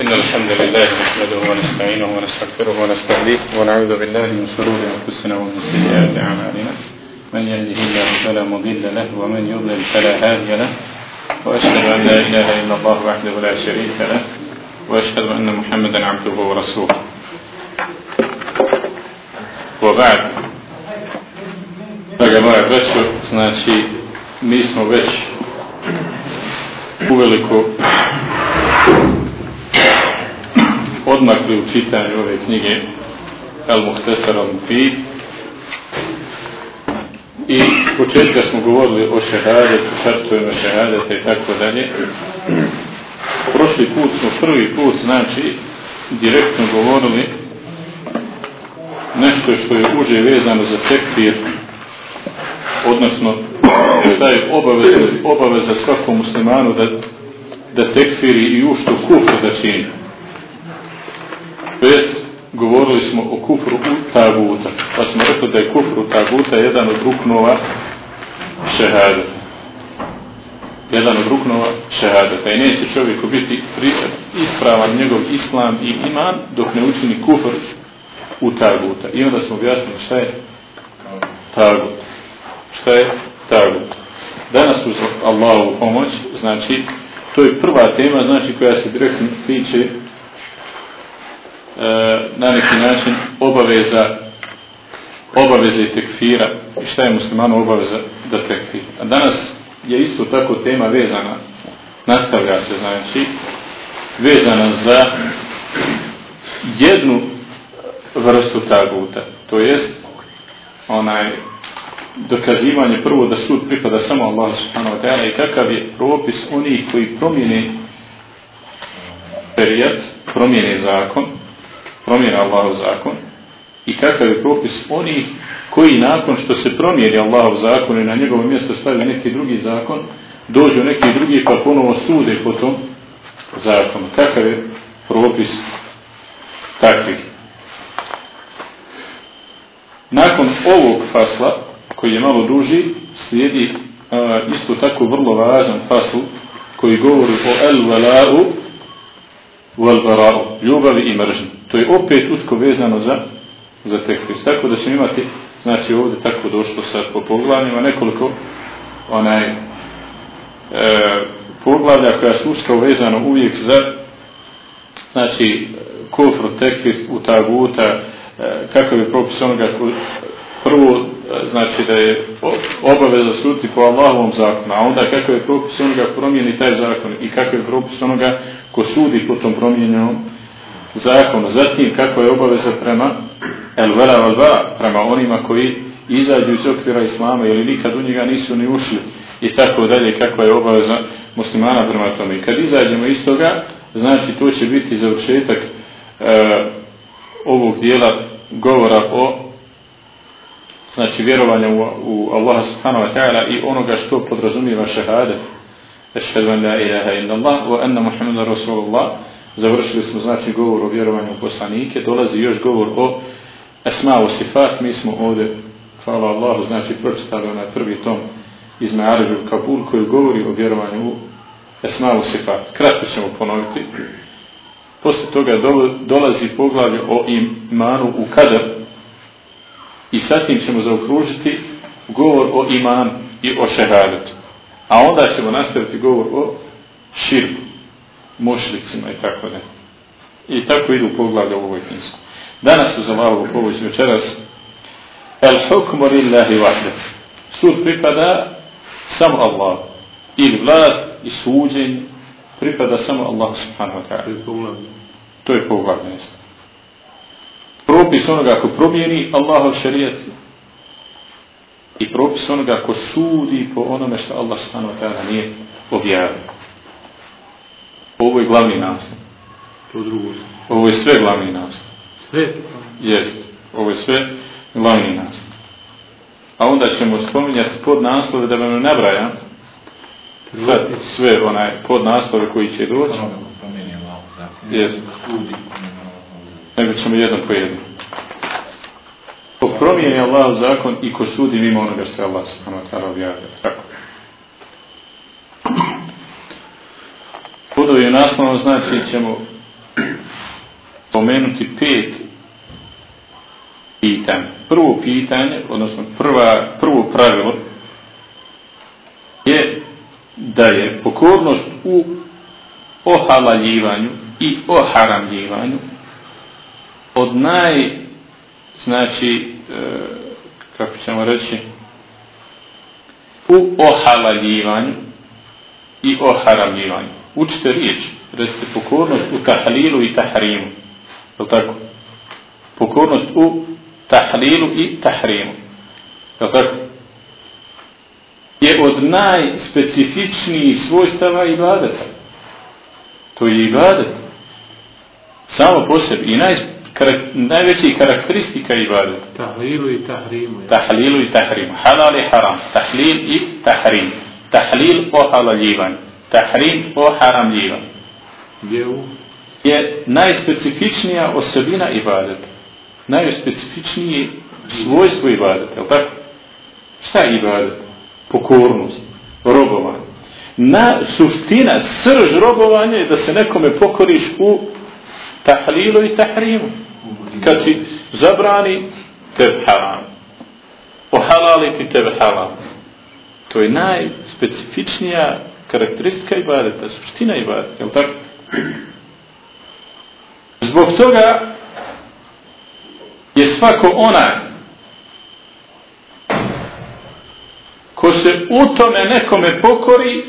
إن الحمد لله نحمده ونستعينه ونستغفره ونستهديه ونعوذ بالله من شرور أنفسنا ومن سيئات أعمالنا. من يهده الله فلا مضل له ومن يضلل فلا هادي له. وأشهد أن لا إله إلا الله وحده لا شريك له. وأشهد أن محمدا عبده ورسوله. وبعد. Draga moja braćo, znači mi smo već uveliko odmakli u čitanju ove knjige El Muhtesar al Mufid i početka smo govorili o šehadetu, šartovima šehadeta i tako dalje. Prošli put smo prvi put, znači, direktno govorili nešto što je uže vezano za tekfir, odnosno šta je obaveza, obaveza svakom muslimanu da, da tekfiri i ušto kufra da čini. Bez govorili smo o kufru u taguta. Pa smo rekli da je kufru taguta jedan od ruknova šehadeta. Jedan od ruknova šehadeta. I neće čovjeku biti ispravan njegov islam i iman dok ne učini kufr u taguta. I onda smo objasnili šta je tagut. Šta je tagut. Danas uz Allahovu pomoć, znači, to je prva tema, znači, koja se direktno tiče E, na neki način obaveza obaveze tekfira i šta je muslimanu obaveza da tekfira. A danas je isto tako tema vezana nastavlja se znači vezana za jednu vrstu taguta to jest onaj dokazivanje prvo da sud pripada samo Allah subhanahu wa ta'ala i kakav je propis onih koji promijene perijat, promijene zakon promijene Allahov zakon i kakav je propis onih koji nakon što se promijeni Allahov zakon i na njegovo mjesto stavi neki drugi zakon, dođu neki drugi pa ponovo sude po tom zakonu. Kakav je propis takvih? Nakon ovog fasla, koji je malo duži, slijedi a, isto tako vrlo važan fasl koji govori o el-vela'u wal-bara'u, ljubavi i mržnji to je opet usko vezano za za tekfir. Tako da ćemo imati znači ovdje tako došlo sa po poglavljima nekoliko onaj e, poglavlja koja su usko vezano uvijek za znači kofru tekfir u taguta e, kakav je propis onoga ko, prvo e, znači da je obaveza suditi po Allahovom zakonu a onda kakav je propis onoga promijeni taj zakon i kakav je propis onoga ko sudi po tom promijenjenom zakonu. Zatim kako je obaveza prema el vela val vela, prema onima koji izađu iz okvira islama ili nikad u njega nisu ni ušli i tako dalje kako je obaveza muslimana prema tome. Kad izađemo iz toga, znači to će biti završetak e, ovog dijela govora o znači vjerovanja u, u Allaha subhanahu wa ta'ala i onoga što podrazumijeva šehadet. Ešhedu an la ilaha illa Allah wa anna Muhammeda Rasulullah završili smo znači govor o vjerovanju u poslanike, dolazi još govor o esma o sifat, mi smo ovdje, hvala Allahu, znači pročitali onaj prvi tom iz Me'aređu Kabul koji govori o vjerovanju u esma o sifat. Kratko ćemo ponoviti. Poslije toga dolazi poglavlje o imanu u kadar i sad tim ćemo zaokružiti govor o imanu i o šehadetu. A onda ćemo nastaviti govor o širku mušlicima i tako da. I tako idu poglavlja u ovoj knjizi. Danas uz Allahovu pomoć večeras El hukmu lillahi vahde. Sud pripada samo Allah. Ili vlast i suđenje pripada samo Allah subhanahu wa ta'ala. To je poglavlje mjesto. Propis onoga ko promijeni Allahov šarijat i propis onoga ko sudi po onome što Allah subhanahu wa ta'ala nije objavio. Ovo je glavni naslov. To drugo. Ovo je sve glavni naslov. Sve? Jest. Ovo je sve glavni naslov. A onda ćemo spominjati pod naslove da vam ne nabrajam sve, sve onaj pod naslove koji će doći. Jest. Nego ćemo jedan po jedan. Ko promijeni Allah zakon i ko sudi mimo onoga što je Allah subhanahu wa objavio. Tako. Kodovi je naslovno znači ćemo spomenuti pet pitanja. Prvo pitanje, odnosno prva, prvo pravilo je da je pokornost u ohalaljivanju i oharamljivanju od naj znači e, kako ćemo reći u ohalaljivanju i oharamljivanju učite riječ recite pokornost u tahlilu i tahrimu je tako pokornost u tahlilu i tahrimu je tako je od najspecifičnijih svojstava ibadeta. To je ibadet. Samo po sebi. I naj, karak, najveći karakteristika ibadeta. Tahlilu i tahrimu. Ja. Tahlilu i tahrimu. Halal i haram. Tahlil i tahrim. Tahlil o halaljivanju. Tahrim o. Je u? Je najspecifičnija osobina ibadeta. Najspecifičnije svojstvo ibadeta. Je tako? Šta je ibadet? pokornost, robovanje. Na suština, srž robovanja je da se nekome pokoriš u tahlilu i tahrimu. Kad ti zabrani, tebe haram. Ohalaliti tebe haram. To je najspecifičnija karakteristika ibadeta, suština ibadeta, jel tako? Zbog toga je svako onaj ko se u tome nekome pokori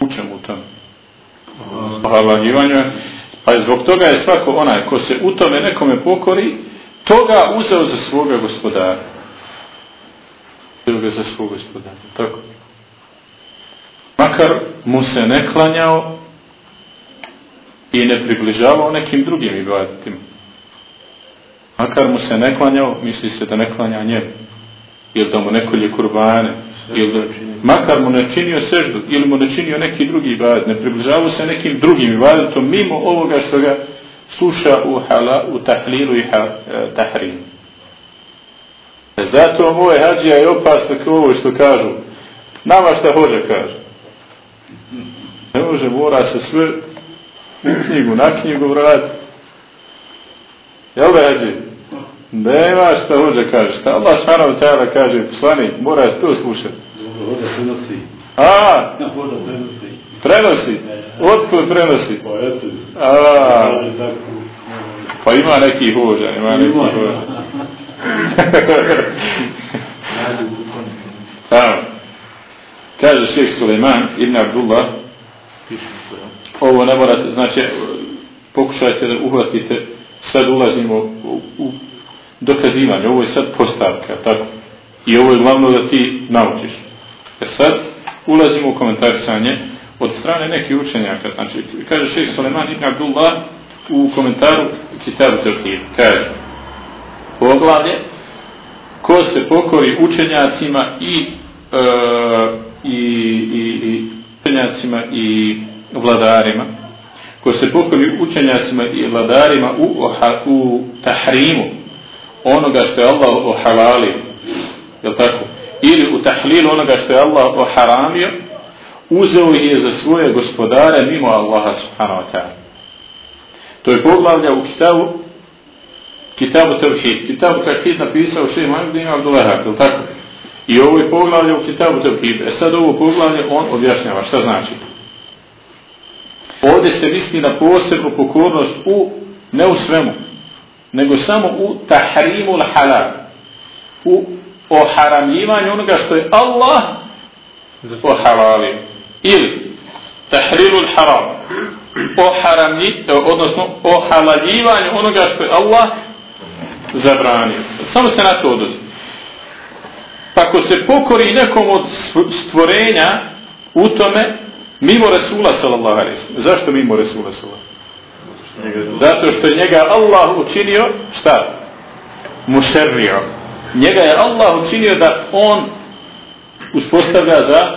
u čemu tom? tome? Zahvaljivanju pa je zbog toga je svako onaj ko se u tome nekome pokori toga uzeo za svoga gospodara uzeo ga za svog gospodara tako makar mu se ne klanjao i ne približavao nekim drugim ibaditima makar mu se ne klanjao misli se da ne klanja njemu ili da mu neko je kurbane, ili da, makar mu ne činio seždu, ili mu ne činio neki drugi ibadet, ne približavao se nekim drugim ibadetom, mimo ovoga što ga sluša u, hala, u tahlilu i ha, e, tahrimu. E zato moje hađija je opasno kao ovo što kažu. Nama šta hođa kaže. Ne može, mora se sve u knjigu, na knjigu vrati. Jel da hađija? Nema šta hođe kaže. Šta Allah smanav ta'ala kaže, poslanik, mora se to slušati. Voda prenosi. A, Voda prenosi. prenosi. Otkud prenosi? Pa eto. A, pa ima neki hođa, ima neki hođa. Tamo. Kaže šeheh Suleiman ibn Abdullah, ovo ne morate, znači, pokušajte da uhvatite, sad ulazimo u, u dokazivanje, ovo je sad postavka, tako? I ovo je glavno da ti naučiš. E sad ulazimo u komentarisanje od strane nekih učenjaka, znači, kaže šeht Suleman ibn Abdullah u komentaru Kitabu Tevhid, kaže, poglavlje, ko se pokori učenjacima i, e, i, i, i učenjacima i vladarima, ko se pokori učenjacima i vladarima u, u tahrimu, onoga što je Allah ohalalio, je tako? Ili u tahlilu onoga što je Allah oharamio, uzeo ih je za svoje gospodare mimo Allaha subhanahu wa ta'ala. To je poglavlja u kitabu Kitabu Tevhid. Kitabu Tevhid napisao Šeji Mahmud ibn Abdullahak, je tako? I ovo je poglavlje u Kitabu Tevhid. E sad ovo poglavlje on objašnjava. Šta znači? Ovdje se misli na posebnu pokornost u, ne u svemu, nego samo u tahrimul halal u oharamljivanju onoga što je Allah ohalalio ili tahrimul haram oharamlji odnosno ohalaljivanju onoga što je Allah zabranio samo se na to odnosi pa ko se pokori nekom od stvorenja u tome mimo Resula sallallahu alaihi zašto mimo Resula sallallahu Zato što je njega Allah učinio, šta? Mušerrio. Njega je Allah učinio da on uspostavlja za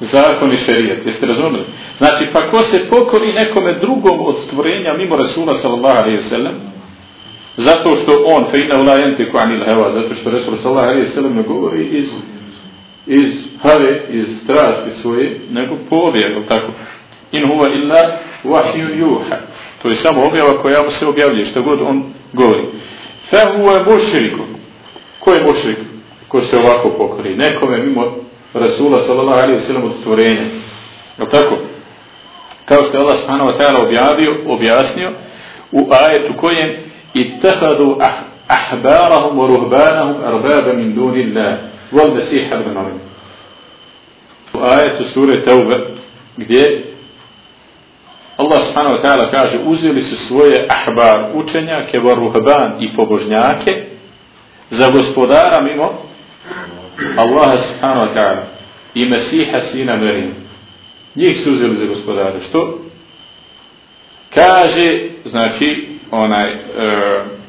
zakon i šerijet. Jeste razumeli? Znači, pa ko se pokori nekome drugom od stvorenja mimo Rasula sallallahu alaihi sallam, zato što on, fe u ula jente ku'anil heva, zato što Resul sallallahu alaihi sallam ne govori iz, iz have, iz strasti svoje, nego povijel, tako. In huva illa vahiju juha To je samo objava koja mu se objavljuje, što god on govori. Fe huva mušriku. Ko je mušrik? Ko se ovako pokori? Nekome mimo Rasula sallallahu alaihi sallam od stvorenja. Je tako? Kao što je Allah subhanahu wa ta'ala objavio, objasnio u ajetu kojem اتخذوا أحبارهم ورهبانهم wa من arbaba min والمسيح ابن مريم mesih سورة توبة Tauba gdje Allah subhanahu wa ta'ala kaže uzeli su svoje ahbar učenjake va ruhban i pobožnjake za gospodara mimo Allaha subhanahu wa ta'ala i Mesiha sina Merim. Njih su uzeli za gospodara. Što? Kaže, znači, onaj uh,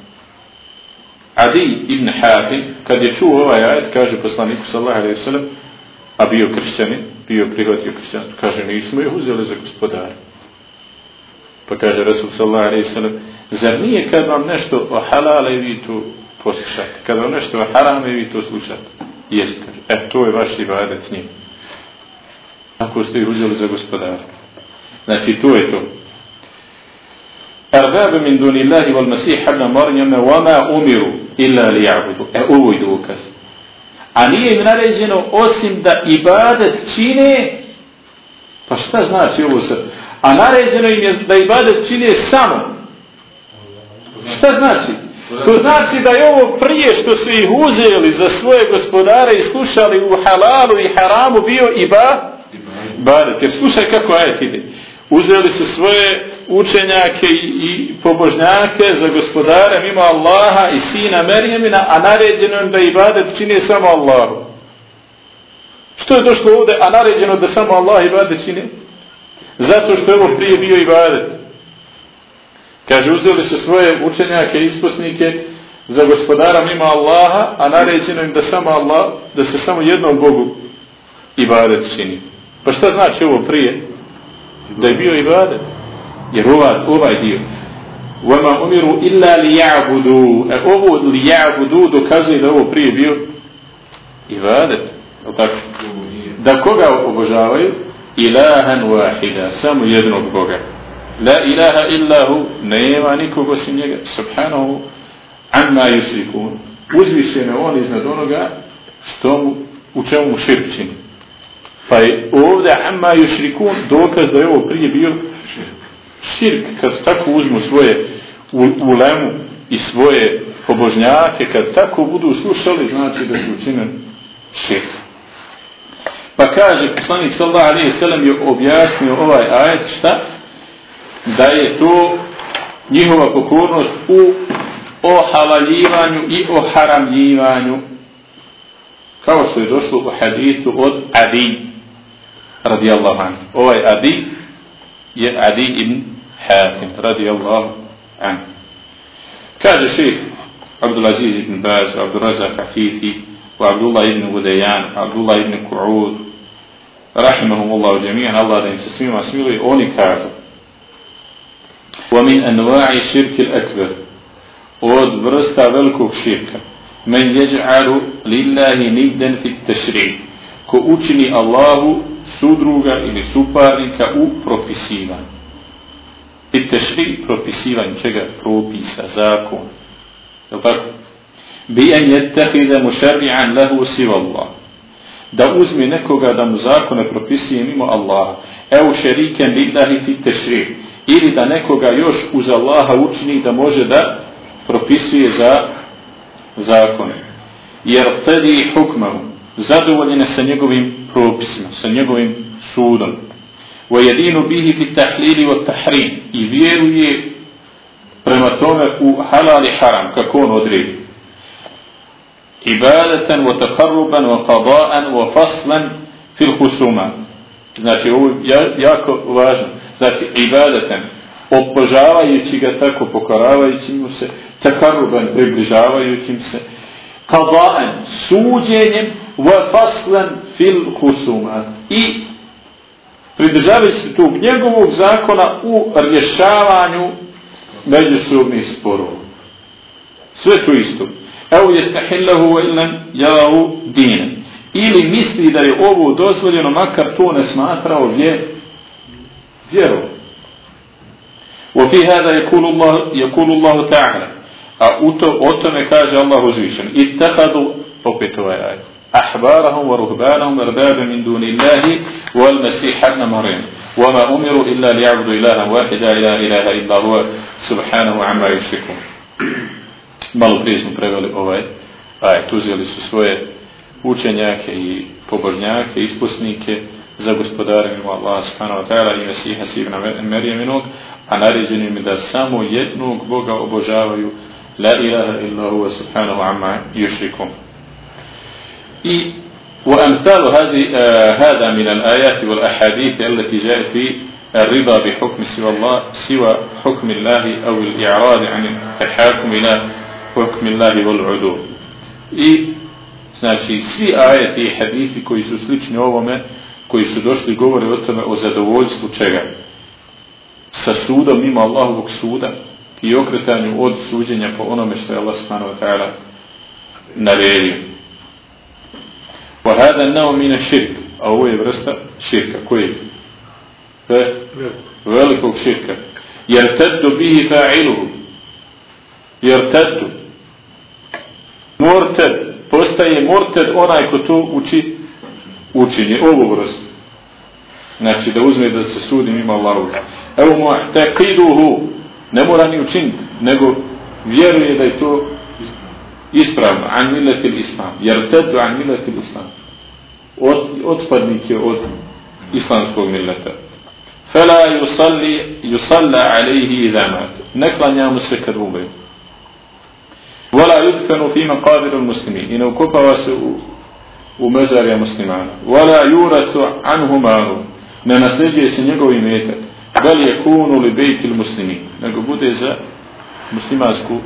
Adi ibn Hatim, kad je čuo ovaj ajet, kaže poslaniku sallahu alaihi sallam, a bio kršćani, bio prihvatio kršćanstvo, kaže, nismo ih uzeli za gospodara. Pa kaže Rasul sallahu alaihi sallam, zar nije kad vam nešto o halale vi tu poslušate, kad vam nešto o harame vi to slušate? Jest, kaže, e, to je vaš ibadet s njim. Ako ste ih uzeli za gospodara. Znači, to je to. Arbabe min duni Allahi wal Masih ibn Marijama wama umiru illa li ja'budu. E, ovo je. A nije im naređeno osim da ibadet čine pa šta znači ovo sad? A naređeno im je da ibadet čine samo. Šta znači? To znači da je ovo prije što su ih uzeli za svoje gospodare i slušali u halalu i haramu bio iba ibadet. Jer slušaj kako ajet ide. Uzeli su svoje učenjake i, i pobožnjake za gospodara mimo Allaha i sina Merjemina, a naređeno im da ibadet čine samo Allahu. Što je došlo ovdje, a naređeno da samo Allah ibadet čine? Zato što je ovo prije bio ibadet. Kaže, uzeli su svoje učenjake i isposnike za gospodara mimo Allaha, a naređeno im da samo Allah, da se samo jednom Bogu ibadet čini. Pa šta znači ovo prije? Da je bio ibadet. Jer ovaj, ovaj dio. وَمَا umiru illa لِيَعْبُدُوا. E ovo لِيَعْبُدُوا dokazuje da ovo prije bio ibadet. Tako? Da koga obožavaju? Ilahan wahida. Samo jednog Boga. La ilaha illahu. Nema nikog osim njega. Subhanahu. Amma yusrikun. Uzvišeno on iznad onoga što mu, u čemu mu širk čini. Pa je ovdje amma yusrikun dokaz da je ovo prije bio širk, kad tako uzmu svoje ulemu i svoje pobožnjake, kad tako budu slušali, znači da su učinili širk. Pa kaže, poslanik sallallahu alaihi sallam je objasnio ovaj ajet šta? Da je to njihova pokornost u ohalaljivanju i oharamljivanju kao što je došlo u hadithu od Adi radijallahu anhu. Ovaj Adi je Adi ibn حاتم رضي الله عنه. كاد الشيخ عبد العزيز بن باز وعبد الرزاق عفيفي وعبد الله بن وديان وعبد الله بن كعود رحمهم الله جميعا الله دين تسميم واسميلي اوني كاد ومن أنواع الشرك الأكبر اود برستا ولكوك شركا من يجعل لله ندا في التشريع كو اوشني الله سودروغا إلى سوبارنكا أو i tešri propisivanje čega propisa, zakon je tako? bi en jettehide mušarri'an lehu siva Allah da uzmi nekoga da mu zakone propisije mimo Allaha evo šeriken lillahi fi tešri ili da nekoga još uz Allaha učini da može da propisuje za zakone. Jer tedi hukmahu zadovoljene sa njegovim propisima, sa njegovim sudom. وَيَدِينُ بِهِ فِي fi tahlili i vjeruje prema tome u halal i haram, kako on odredi. Ibadatan وَتَقَرُّبًا, وَقَضَاءً, وَفَصْلًا qadaan wa faslan. Znači, ovo je jako važno. Znači, ibadatan, obožavajući ga tako, pokoravajući mu se, takaruban, približavajućim se, qadaan, suđenjem, wa faslan fil husuma. I pridržavajući tog njegovog zakona u rješavanju međusobnih sporova. Sve to isto. Evo je stahillahu ilan javu dine. Ili misli da je ovo dozvoljeno, makar to ne smatrao vje, vjerom. وفي هذا يقول الله يقول الله تعالى أوتو أوتو مكاج الله زويشن اتخذوا أوبيتوا آية أحبارهم ورهبانهم أربابا من دون الله والمسيح ابن مريم وما أمروا إلا ليعبدوا إلها واحدا لا إله إلا هو سبحانه عما يشركون malo prije smo preveli ovaj ajet, uzeli su svoje učenjake i pobožnjake, isposnike za gospodarenjem Allah subhanahu wa ta'ala i Mesiha Sivna Merijeminog, a naređeni mi da samo jednog Boga obožavaju la ilaha illa huwa subhanahu amma yushrikum. I وأمثال هذه آه هذا من الآيات والأحاديث التي جاءت في الرضا بحكم سوى الله سوى حكم الله أو الإعراض عن التحاكم إلى حكم الله والعدو i znači svi ajeti i hadisi koji su slični ovome koji su došli govore o tome o zadovoljstvu čega sa sudom mimo Allahovog suda i okretanju od suđenja po onome što je Allah subhanahu wa ta'ala naredio وهذا النوع من الشرك a ovo je vrsta širka koji je velikog širka jer teddu bihi fa'iluhu jer teddu morted postaje morted onaj ko to uči učinje ovu vrstu znači da uzme da se sudi mimo Allahu evo mu taqiduhu ne mora ni učiniti nego vjeruje da je to ispravno an millati islam jer tedu an millati islam od, otpadnik je od islamskog milleta fela yusalli yusalla alayhi idha mat neklanja mu se kad umre wala yudfanu fi maqabir al-muslimin ina ukopava se u u mezarja muslimana wala yurasu anhu malu ne nasljeđuje se njegov imetak bel je kunu li bejti muslimin nego bude za muslimansku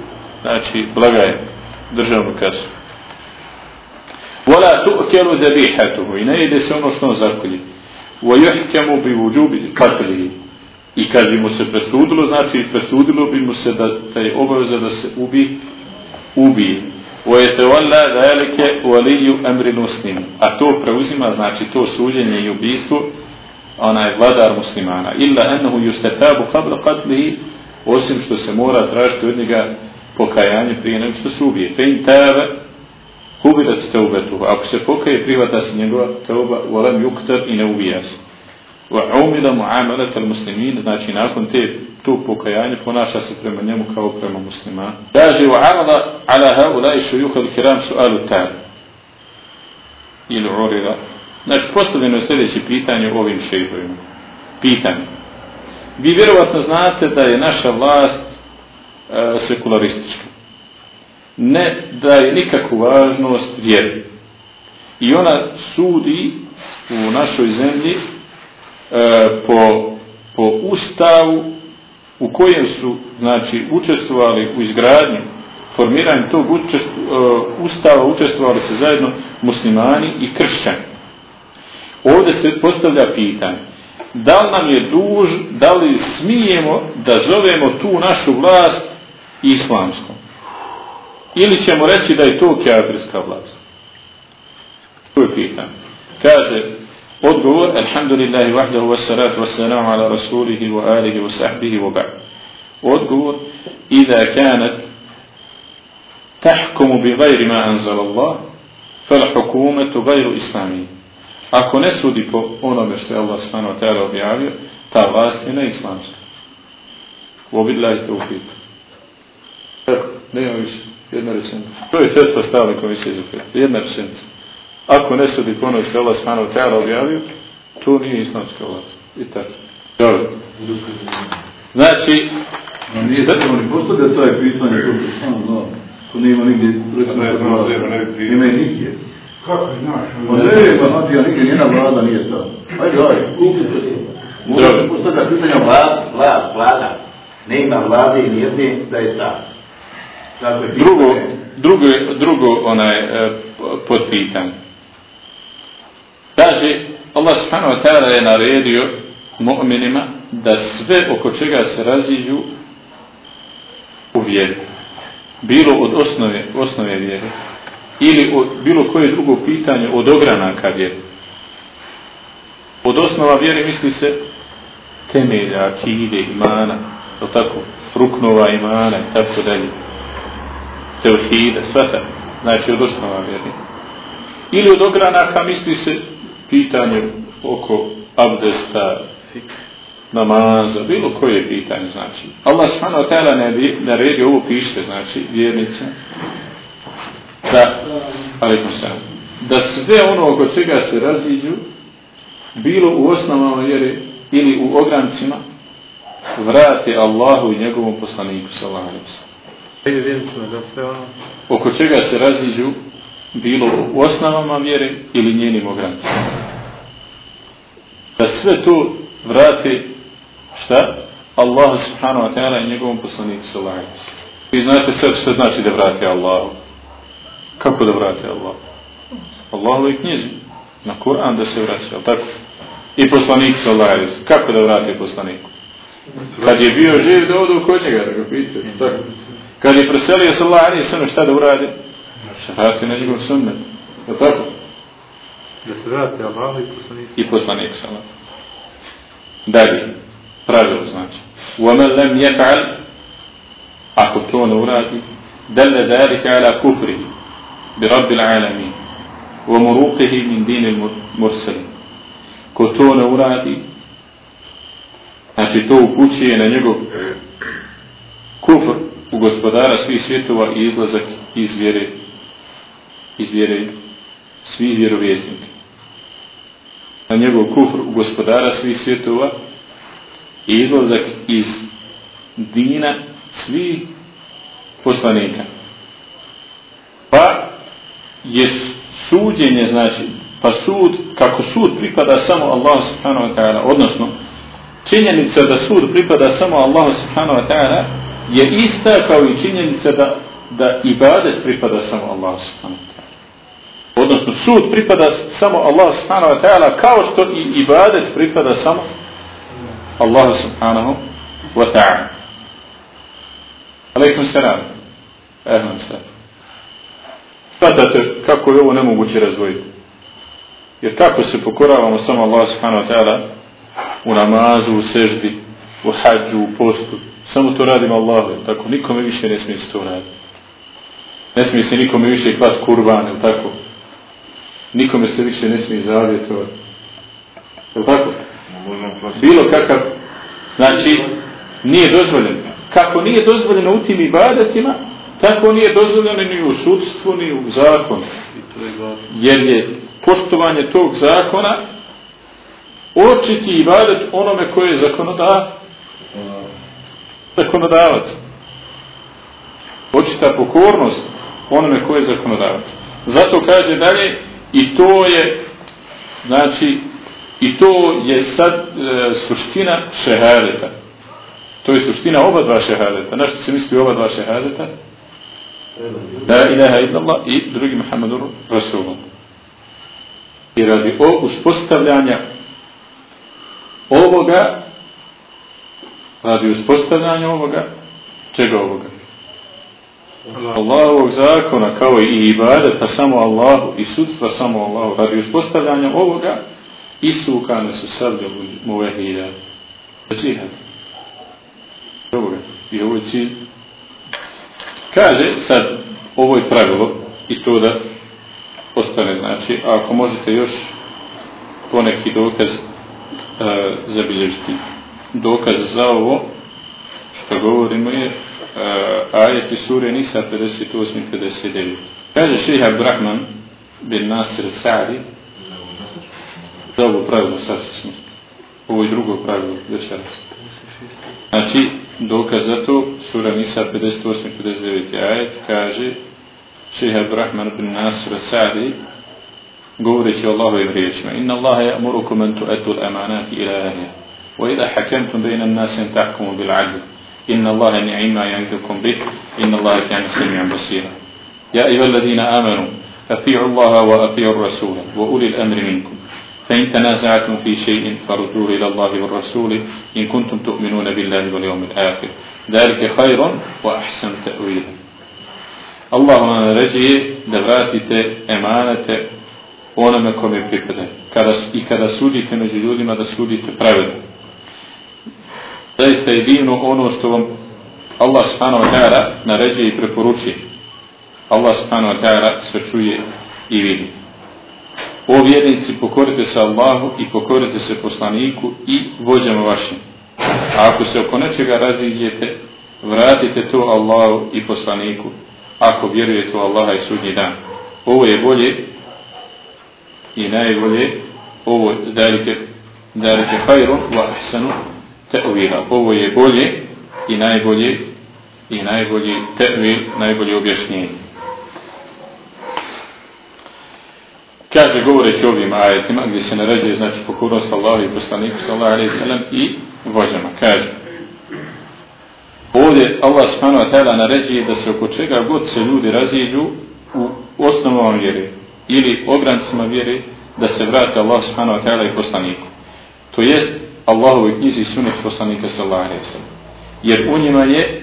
znači blagaj državnu kasu. Wala tu'kelu zabihatuhu i ne jede se ono što on zakolji wa bi wujubi katlihi. i kad bi mu se presudilo znači presudilo bi mu se da taj obaveza da se ubi ubi wa yatawalla zalika waliyu amri muslim. A to preuzima znači to suđenje i ubistvo onaj vladar muslimana. Illa ennehu yustatabu qabla qatlihi osim što se mora tražiti od njega pokajanje prije nego što se ubije. Fe in tebe hubirat teubetu. Ako se pokaje privata se njegova teuba volam yuktar i ne ubija se. Wa umila muamalat al muslimin znači nakon te tu pokajanje ponaša se prema njemu kao prema muslimanu. Kaže wa arada ala haulai šujuha al kiram su'alu tab ili urida Znači, postavljeno je sljedeće pitanje o ovim šejhovima. Pitanje. Vi vjerovatno znate da je naša vlast e. Ne daje nikakvu važnost vjeri. I ona sudi u našoj zemlji e, po, po ustavu u kojem su znači, učestvovali u izgradnju formiranju tog učest, uh, e, ustava učestvovali se zajedno muslimani i kršćani ovdje se postavlja pitanje da li nam je duž da li smijemo da zovemo tu našu vlast islamskom ili ćemo reći da je to kjafirska vlast to je pitanje kaže odgovor alhamdulillahi wahdahu wassalatu wassalamu ala rasulihi wa alihi wa sahbihi wa ba'd odgovor idha kanat tahkumu bi gajri ma anzal Allah fal hukumetu gajru islamiji ako ne sudi po onome što je Allah ta'ala objavio, ta vlast je neislamska. U obillahi to upitu. Tako, nema više. Jedna rečenica. To je fetva stavne komisije za fetva. Jedna rečenica. Ako ne sudi po onome što je Allah subhanahu wa ta'ala objavio, to nije islamska vlast. I tako. Dobro. Znači, No nije se to ni postavlja to je pitanje, to je samo znao. To nije ima nigdje, recimo, ne, ne, ne, ne, nema i nigdje. Kako je naš? Ma ne, pa znači, ja nigdje njena vlada nije ta. Ajde, ajde. Može se postavlja pitanja vlada, vlada, vlada. Ne ima vlade ni jedne da je ta. Dakle, drugo, drugo, drugo onaj e, potpitan. Kaže, Allah subhanahu wa ta'ala je naredio mu'minima da sve oko čega se razilju u vjeru. Bilo od osnove, osnove vjere ili od bilo koje drugo pitanje od ogranaka vjere. Od osnova vjere misli se temelja, akide, imana, tako, ruknova imana i tako dalje, tevhida, sve tako, znači od osnova vjeri. Ili od ogranaka misli se pitanje oko abdesta, namaza, bilo koje pitanje, znači. Allah subhanahu wa ta'ala naredi ovo pište, znači, vjernice, da, ali da sve ono oko čega se raziđu, bilo u osnovama vjere ili u ograncima, vrati Allahu i njegovom poslaniku, sallallahu alaihi oko čega se raziđu, bilo u osnovama vjere ili njenim ograncima. Da sve to vrati šta? Allah subhanahu wa ta'ala i njegovom poslaniku sallallahu alaihi. Vi znate sad što znači da vrati Allahu. Kako da vrati Allahu? Allahu i knjizi. Na Kur'an da se vrati, ali tako? I poslanik sallallahu alaihi. Kako da vrati poslaniku? Kad je bio živ da odu kod njega da ga pitaju, Tako. Kad je preselio sallallahu alaihi sallam šta da uradi? Vrati na njegov sunnet. Je tako? Da se vrati Allahu i poslanik. I poslanik sallallahu Dalje pravilo znači ومن لم يفعل ako to ne uradi دل ذلك على كفره برب العالمين ومروقه من دين المرسلين ko to ne uradi znači to upućuje na njegov kufr u gospodara svih svjetova i izlazak iz vjere iz vjere svih vjerovjesnika na njegov kufr u gospodara svih svjetova i izlazak iz dina svih poslanika. Pa je suđenje, znači, pa sud, kako sud pripada samo Allah subhanahu wa ta'ala, odnosno, činjenica da sud pripada samo Allahu subhanahu wa ta'ala, je ista kao i činjenica da, da ibadet pripada samo Allah subhanahu wa ta'ala. Odnosno, sud pripada samo Allah subhanahu wa ta'ala, kao što i ibadet pripada samo Allah subhanahu wa ta'ala. Aleikum salam. Ehlan salam. Patate kako je ovo nemoguće razvojiti. Jer kako se pokoravamo samo Allah subhanahu wa ta'ala u namazu, u seždi, u hađu, u postu. Samo to radimo Allahu. Tako nikome više ne smije se to raditi. Ne smije se nikome više kvat kurban, ili tako? Nikome se više ne smije zavjetovati. Je tako? bilo kakav znači nije dozvoljeno kako nije dozvoljeno u tim ibadetima tako nije dozvoljeno ni u sudstvu ni u zakonu jer je poštovanje tog zakona očiti ibadet onome koje je zakonodavac zakonodavac očita pokornost onome koje je zakonodavac zato kaže dalje i to je znači I to je sad e, suština šehadeta. To je suština oba dva šehadeta. Na što se misli oba dva šehadeta? La ilaha illallah i drugi Muhammedur Rasulullah. I radi o uspostavljanja ovoga radi uspostavljanja ovoga čega ovoga? Allahovog zakona kao i ibadeta samo Allahu i sudstva samo Allahu radi uspostavljanja ovoga isukane su sablje muvehida za džihad. Dobro, i ovo je cilj. Kaže sad, ovo je pravilo i to da ostane, znači, a ako možete još poneki dokaz uh, zabilježiti. Dokaz za ovo što govorimo je uh, iz sure Nisa 58-59. Kaže šeha Brahman bin Nasir Sa'di za ovo pravilo sad smo. Ovo je drugo pravilo, večeras. Znači, dokaz za to, sura Nisa 58-59 ajet, kaže šeha Brahman bin Nasir Sa'di, govoreći Allahovim riječima, inna Allaha ya'murukum an tu'atu al-amanati ila ahliha, وإذا حكمتم بين الناس أن تحكموا بالعدل إن الله نعيم ما يعدكم به إن الله كان سميعا بصيرا يا أيها الذين آمنوا أطيعوا الله وأطيعوا الرسول وأولي الأمر منكم فإن تنازعتم في شيء فردوه إلى الله والرسول إن كنتم تؤمنون بالله واليوم الآخر ذلك خير وأحسن تأويلا اللهم naređuje da vratite ونمكم onome kome pripada. Kada, I kada sudite među ljudima, da sudite pravedno. Zaista je divno ono što vam Allah subhanahu wa ta'ala naređuje i preporučuje. Allah subhanahu wa ta'ala sve čuje i vidi. O vjernici, pokorite se Allahu i pokorite se poslaniku i vođama vašim. A ako se oko nečega raziđete, vratite to Allahu i poslaniku, ako vjerujete u Allaha i sudnji dan. Ovo je bolje i najbolje, ovo dalike, dalike hajru wa ahsanu tevila. Ovo je bolje i najbolje i najbolji tevil, najbolje objašnjenje. Kaže govoreći ovim ajetima gdje se naređuje znači pokornost Allahu i poslaniku sallallahu alejhi ve sellem i vođama. Kaže Ovdje Allah subhanahu wa ta'ala naređuje da se oko čega god se ljudi raziđu u osnovom vjeri ili ograncima vjeri da se vrate Allah subhanahu wa ta'ala i poslaniku. To jest Allahove knjizi sunet poslanika sallallahu alaihi ve. Jer u njima je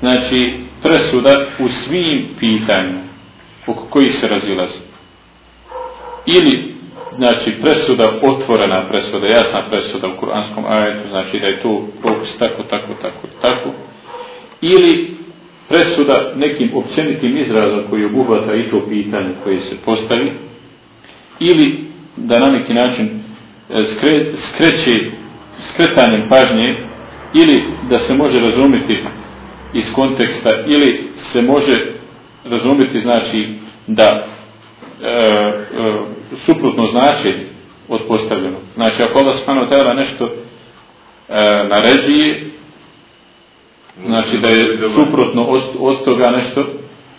znači presuda u svim pitanjima oko kojih se razilazi. Ili znači presuda otvorena presuda, jasna presuda u kuranskom ajetu, znači da je to propis tako, tako, tako, tako, ili presuda nekim općenitim izrazom koji obuhvata i to pitanje koje se postavi, ili da na neki način e, skre, skreće skretanjem pažnje, ili da se može razumjeti iz konteksta, ili se može razumjeti znači da e, e, suprotno znači od postavljeno. Znači, ako Allah subhanahu ta'ala nešto e, naređuje, znači da je suprotno od, od toga nešto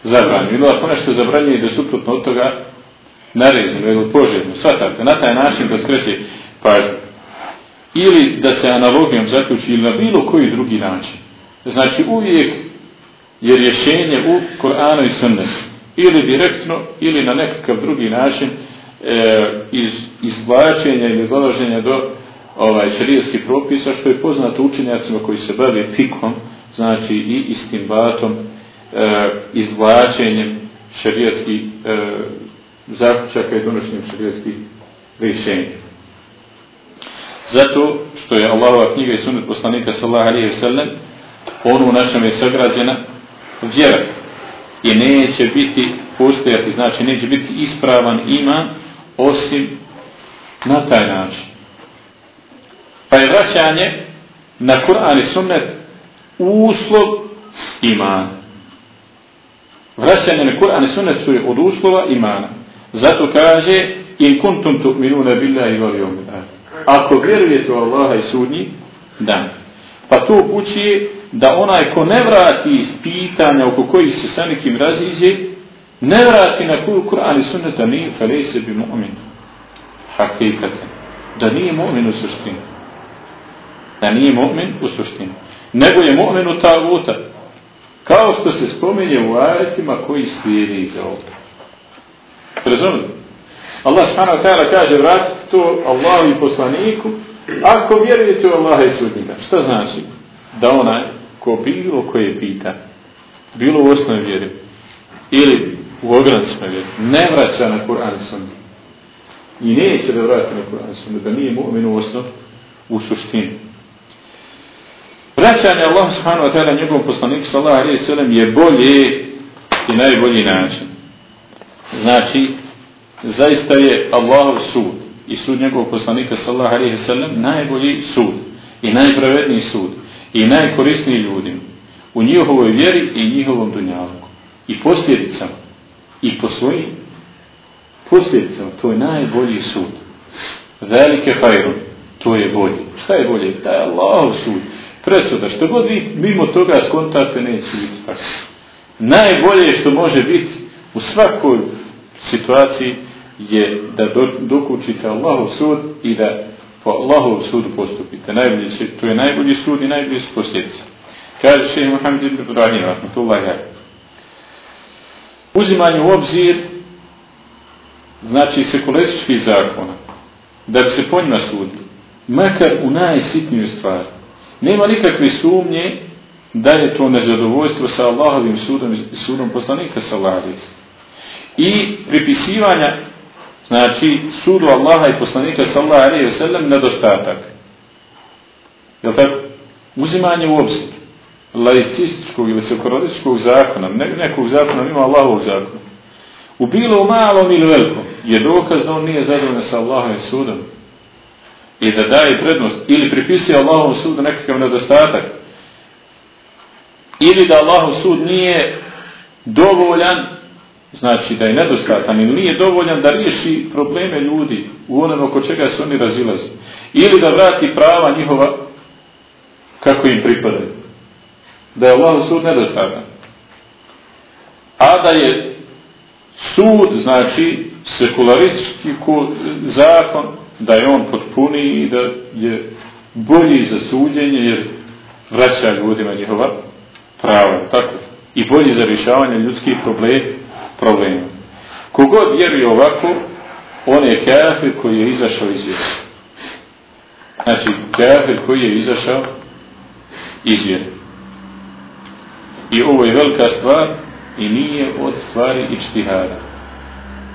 zabranjeno. Ili ako nešto zabranjuje da je suprotno od toga naređeno ili poželjno. Svatate, na taj način da skreće pažnju. Ili da se analogijom zaključi ili na bilo koji drugi način. Znači, uvijek je rješenje u Koranu i Sunnetu ili direktno ili na nekakav drugi način e, iz izvlačenja ili dolaženja do ovaj šerijskih propisa što je poznato učenjacima koji se bave fikom znači i istimbatom e, izvlačenjem šerijskih e, zaključaka i donošenjem šerijskih rješenja zato što je Allahova knjiga i sunet poslanika sallaha alihi sallam ono na čem je sagrađena vjera i neće biti postojati, znači neće biti ispravan iman osim na taj način. Pa je vraćanje na Kur'an i Sunnet uslov imana. Vraćanje na Kur'an i Sunnet su od uslova imana. Zato kaže in kuntum tu'minuna billahi wal yawmil akhir. Ako vjerujete u Allaha i sudnji dan. Pa to upućuje da onaj ko ne vrati iz pitanja oko kojih se sa nekim raziđe, ne vrati na koju Kur'an i sunneta nije falese bi mu'min. Hakikate. Da nije mu'min u suštini. Da nije mu'min u suštini. Nego je mu'min u tavuta. Kao što se spomenje u ajetima koji slijedi iza ovoga. Razumite? Allah subhanahu wa ta'ala kaže vratite to Allahu i poslaniku ako vjerujete u Allaha i sudnika. Šta znači? Da onaj ko bilo koje pita, bilo u osnovi vjeri, ili u ogranicima vjeri, ne vraća na Kur'an sunni I neće da vrati na Kur'an sunni da nije mu'min u osnovi, u suštini. Vraćanje Allah subhanahu wa ta'ala njegovom poslaniku sallahu alaihi sallam je bolje i najbolji način. Znači, zaista je Allahov sud i sud njegovog poslanika sallahu alaihi sallam najbolji sud i najpravedniji sud i najkorisniji ljudima u njihovoj vjeri i njihovom dunjalku. I posljedicama. I po svojim posljedicama. To je najbolji sud. Velike hajru. To je bolje. Šta je bolje? taj Allahov sud. Presuda. Što god vi mimo toga skontate neće biti tako. Najbolje što može biti u svakoj situaciji je da dokučite Allahov sud i da po Allahov sudu postupite. Najbolji, to je najbolji sud i najbolji su posljedice. Kaže še Muhammed ibn Ibrahim, rahmatullahi. Uzimanje u obzir znači sekularistički zakona da bi se po njima sudi makar u najsitniju stvar nema nikakve sumnje da je to nezadovoljstvo sa Allahovim sudom i sudom poslanika sa i pripisivanja znači sudu Allaha i poslanika sallallahu alejhi ve sellem nedostatak. Je tako? uzimanje u obzir laicističkog ili sekularističkog zakona, ne, nekog zakona, ima Allahovog zakona, u bilo malom ili velikom, je dokaz da on nije zadovoljan sa Allahovim sudom i da daje prednost ili pripisuje Allahovom sudu nekakav nedostatak ili da Allahov sud nije dovoljan znači da je nedostatan ili nije dovoljan da riješi probleme ljudi u onom oko čega se oni razilaze. Ili da vrati prava njihova kako im pripadaju. Da je Allahov sud nedostatan a da je sud znači sekularistički zakon da je on potpuni i da je bolji za suđenje jer vraća ljudima njihova prava tako? I bolji za rješavanje ljudskih problema. Kogod vjeruje ovako, on je kafir koji je izašao iz vjera. Znači, kafir koji je izašao iz vjera. I ovo je velika stvar i nije od stvari i.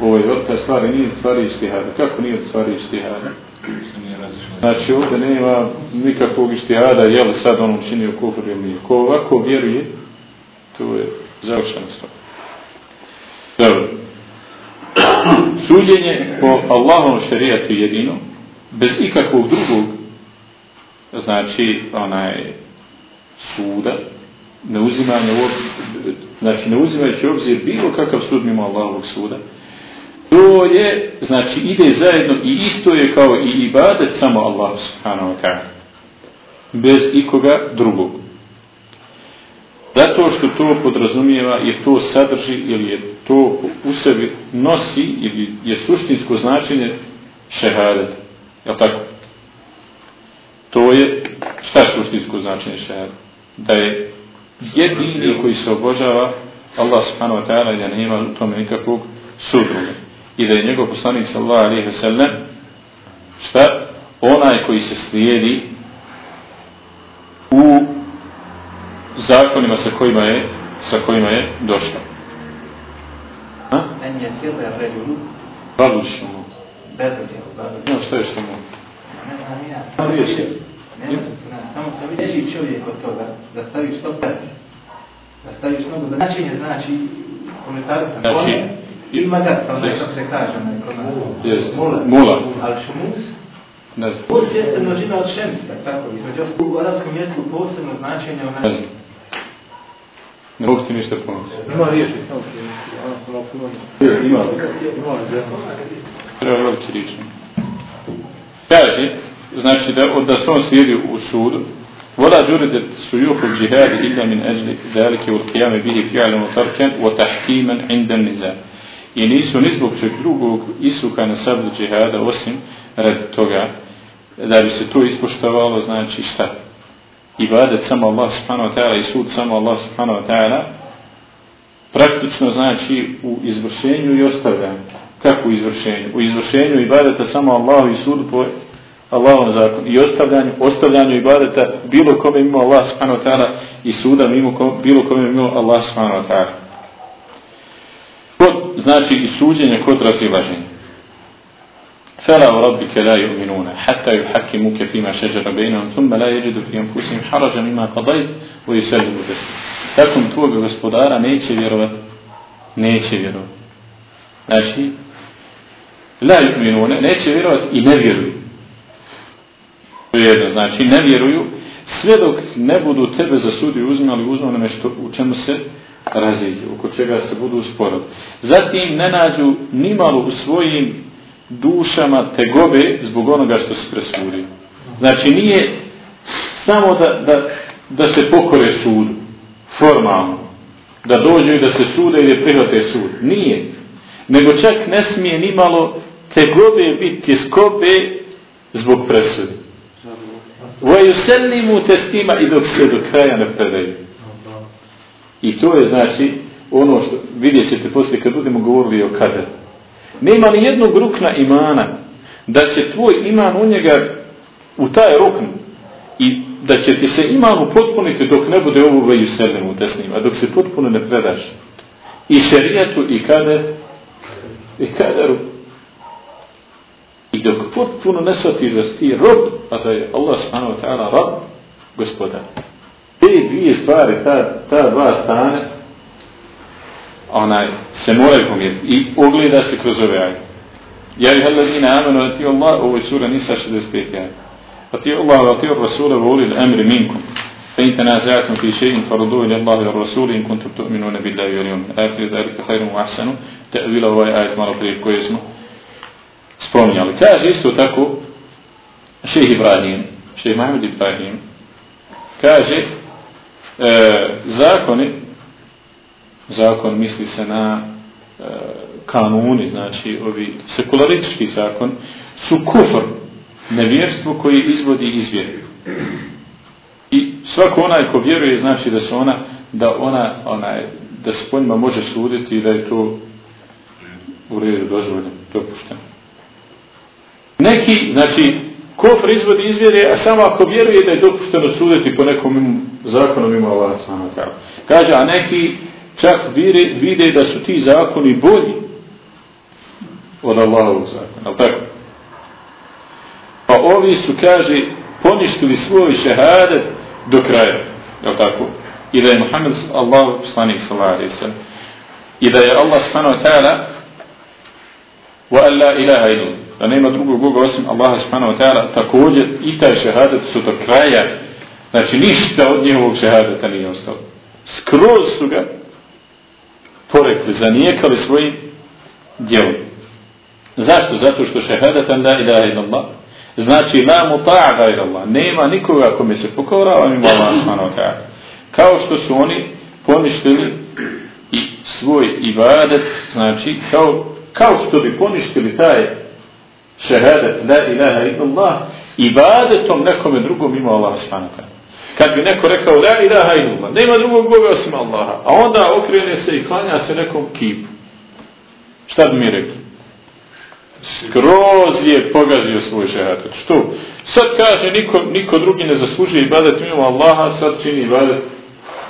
Ovo je velika stvar i nije od stvari i. Kako nije od stvari i? Znači, ovdje nema nikakvog ištihada, jel sad on učinio kufr ili nije. Ko ovako vjeruje, to je završena stvar. Dobro. Suđenje po Allahom šarijatu jedino, bez ikakvog drugog, znači, onaj, suda, ne uzimanje u obzir, znači, ne uzimajući obzir bilo kakav sud mimo Allahovog suda, to je, znači, ide zajedno i isto je kao i ibadet samo Allah subhanahu wa ta'ala. Bez ikoga drugog. Zato što to podrazumijeva je to sadrži ili je to u sebi nosi ili je suštinsko značenje šehadet. Je tako? To je šta suštinsko značenje šehadet? Da je jedini koji se obožava Allah subhanahu wa ta'ala i da nema u tome nikakvog sudruga. I da je njegov poslanik sallallahu alaihi wa sallam šta? Onaj koji se slijedi u zakonima sa kojima je sa kojima je došao. Ha? En je tjela ređulu. Babuš mu. Bedel je. No, što je što mu? Ne znam ja. Samo riječ je. Samo se vidi čovjek od toga da staviš to. Da staviš mnogo značenje, znači sam znači, ima ga, samo da se kaže, mula. Mula. Ali šumus, Ne znam. Šumus jeste množina od šemsa, tako, između u arabskom jeziku posebno značenje ona... Ne znam. Ne mogu ti ništa pomoći. Ima riječi, samo ti Ima. Ima. Treba veliki riječi. Kaže, znači da, da se on slijedi u sudu, ولا جرد سيوف الجهاد إلا من أجل ذلك والقيام به فعلا وتركا وتحكيما عند النزاع i nisu ni zbog čeg drugog isuka na sablju džihada osim red toga da bi se to ispoštovalo znači šta ibadet samo Allah subhanahu wa ta'ala i sud samo Allah subhanahu wa ta'ala praktično znači u izvršenju i ostavljanju. Kako u izvršenju? U izvršenju ibadeta samo Allahu i sudu po Allahom zakonu i ostavljanju, ostavljanju ibadeta bilo kome imao Allah subhanahu wa ta'ala i suda mimo kom, bilo kome mimo Allah subhanahu wa ta'ala. Kod, znači i suđenje kod razilaženja. فلا وربك لا يؤمنون حتى يحكموك فيما شجر بينهم ثم لا يجدوا في أنفسهم حرجا مما قضيت ويسلموا تسليما Takom tvojeg gospodara neće vjerovat, neće vjerovat. Znači, la yu'minune, neće vjerovat i ne vjeruju. To je jedno, znači ne vjeruju, sve dok ne budu tebe za sudi uzimali uzmano nešto u čemu se razilju, oko čega se budu usporati. Zatim ne nađu nimalo u svojim dušama tegobe zbog onoga što se presudio. Znači nije samo da, da, da se pokore sudu, formalno, da dođu i da se sude ili prihvate sud. Nije. Nego čak ne smije ni malo tegobe biti skobe zbog presude. Voju selnimu testima i dok se do kraja ne predaju. I to je znači ono što vidjet ćete poslije kad budemo govorili o kaderu nema ni jednog rukna imana da će tvoj iman u njega u taj rukn i da će ti se iman upotpuniti dok ne bude ovu veju sedem u tesnim, a dok se potpuno ne predaš i šerijatu i kade i kaderu i dok potpuno ne shvatiš da ti rob a da je Allah subhanahu wa ta'ala rob gospodar. Te dvije stvari, ta, ta dva stane, onaj, se moraju pomijeti i ogleda se kroz ove ajde. Ja ih alladina amanu ati Allah, ovo je sura Nisa 65 ajde. Ati Allah, ati Rasula, voli l'amri minkum. فإن تنازعتم في شيء فردوه إلى الله والرسول إن كنتم تؤمنون بالله واليوم الآخر ذلك خير وأحسن تأويل هو آية مرة في koje smo spominjali. Kaže isto tako šejh Ibrahim, šejh Mahmud Ibrahim, kaže e, zakoni, zakon misli se na e, kanuni, znači ovi sekularistički zakon, su kufr, nevjerstvo koji izvodi iz vjeruju. I svako onaj ko vjeruje znači da se ona da ona onaj da se po njima može suditi i da je to u redu dozvoljeno, dopušteno. Neki, znači, kofr izvodi izvjere, a samo ako vjeruje da je dopušteno suditi po nekom zakonu zakonom ima Allah sama tako. Kaže, a neki čak vire, vide da su ti zakoni bolji od Allahovog zakona, ali tako? Pa ovi su, kaže, poništili svoj šehadet do kraja, je tako? I da je Muhammed Allah poslanik sallallahu alaihi sallam i da je Allah subhanahu wa ta'ala wa an la ilaha illa da nema drugog Boga osim Allaha subhanahu wa ta'ala također i taj šehadet su do kraja znači ništa od njihovog šehadeta nije ostalo skroz su ga porekli, zanijekali svojim djelom zašto? zato što šehadatan la ilaha illa Allah Znači, la muta'a gajra Allah. Nema nikoga kome se pokorava mimo Allah subhanahu wa ta'ala. Kao što su oni poništili i svoj ibadet, znači, kao, kao što bi poništili taj šehadet, la ilaha illa Allah, ibadetom nekome drugom mimo Allah subhanahu wa ta'ala. Kad bi neko rekao, la ilaha Allah, nema drugog Boga osim Allaha, a onda okrene se i klanja se nekom kipu. Šta bi mi rekli? skroz je pogazio svoj šehadet. Što? Sad kaže, niko, niko drugi ne zaslužuje ibadet mimo Allaha, sad čini ibadet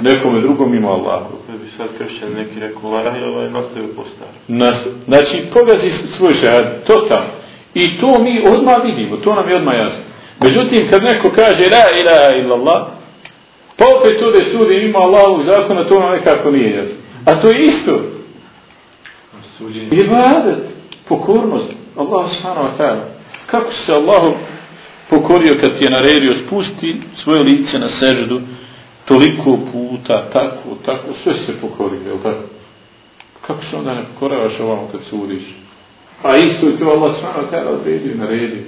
nekome drugom mimo Allaha. Ne bi sad kršćan neki rekao, la i ovaj nastavio postati. Nas, znači, pogazi svoj šehadet, to tam. I to mi odmah vidimo, to nam je odmah jasno. Međutim, kad neko kaže, la ilaha illallah, pa opet tu da sudi ima Allahovog zakona, to nam nekako nije jasno. A to je isto. Ibadet, pokornost. Allah subhanahu wa ta'ala. Kako se Allah pokorio kad ti je naredio spusti svoje lice na seždu toliko puta, tako, tako, sve se pokorio, je tako? Kako se onda ne pokoravaš ovamo kad sudiš? A isto je to Allah subhanahu wa ta'ala odredio i naredio.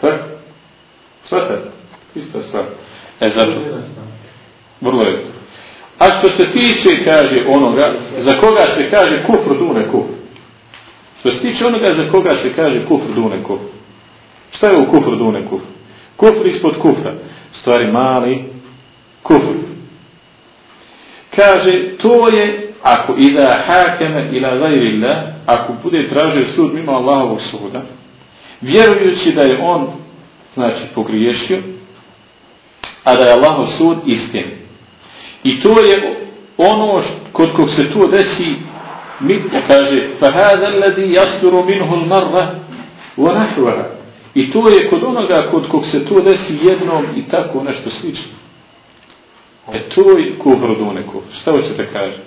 Tako? Svata? Ista stvar. E zato. Vrlo je. A što se tiče, kaže onoga, za koga se kaže kufr, dune kufr. Što se tiče onoga za koga se kaže kufr dune kufr. Šta je u kufr dune kufr? Kufr ispod kufra. Stvari mali kufr. Kaže, to je ako ida hakeme ila gajrilla, ako bude tražio sud mimo Allahovog suda, vjerujući da je on, znači, pogriješio, a da je Allahov sud istin. I to je ono kod kog se to desi Mitja kaže, فَهَذَا الَّذِي alladhi مِنْهُ minhu وَنَحْوَهَا. I to je kod onoga kod kog se to desi jednom i tako nešto slično. E to je kufr dune kufr. Šta hoćete kaže?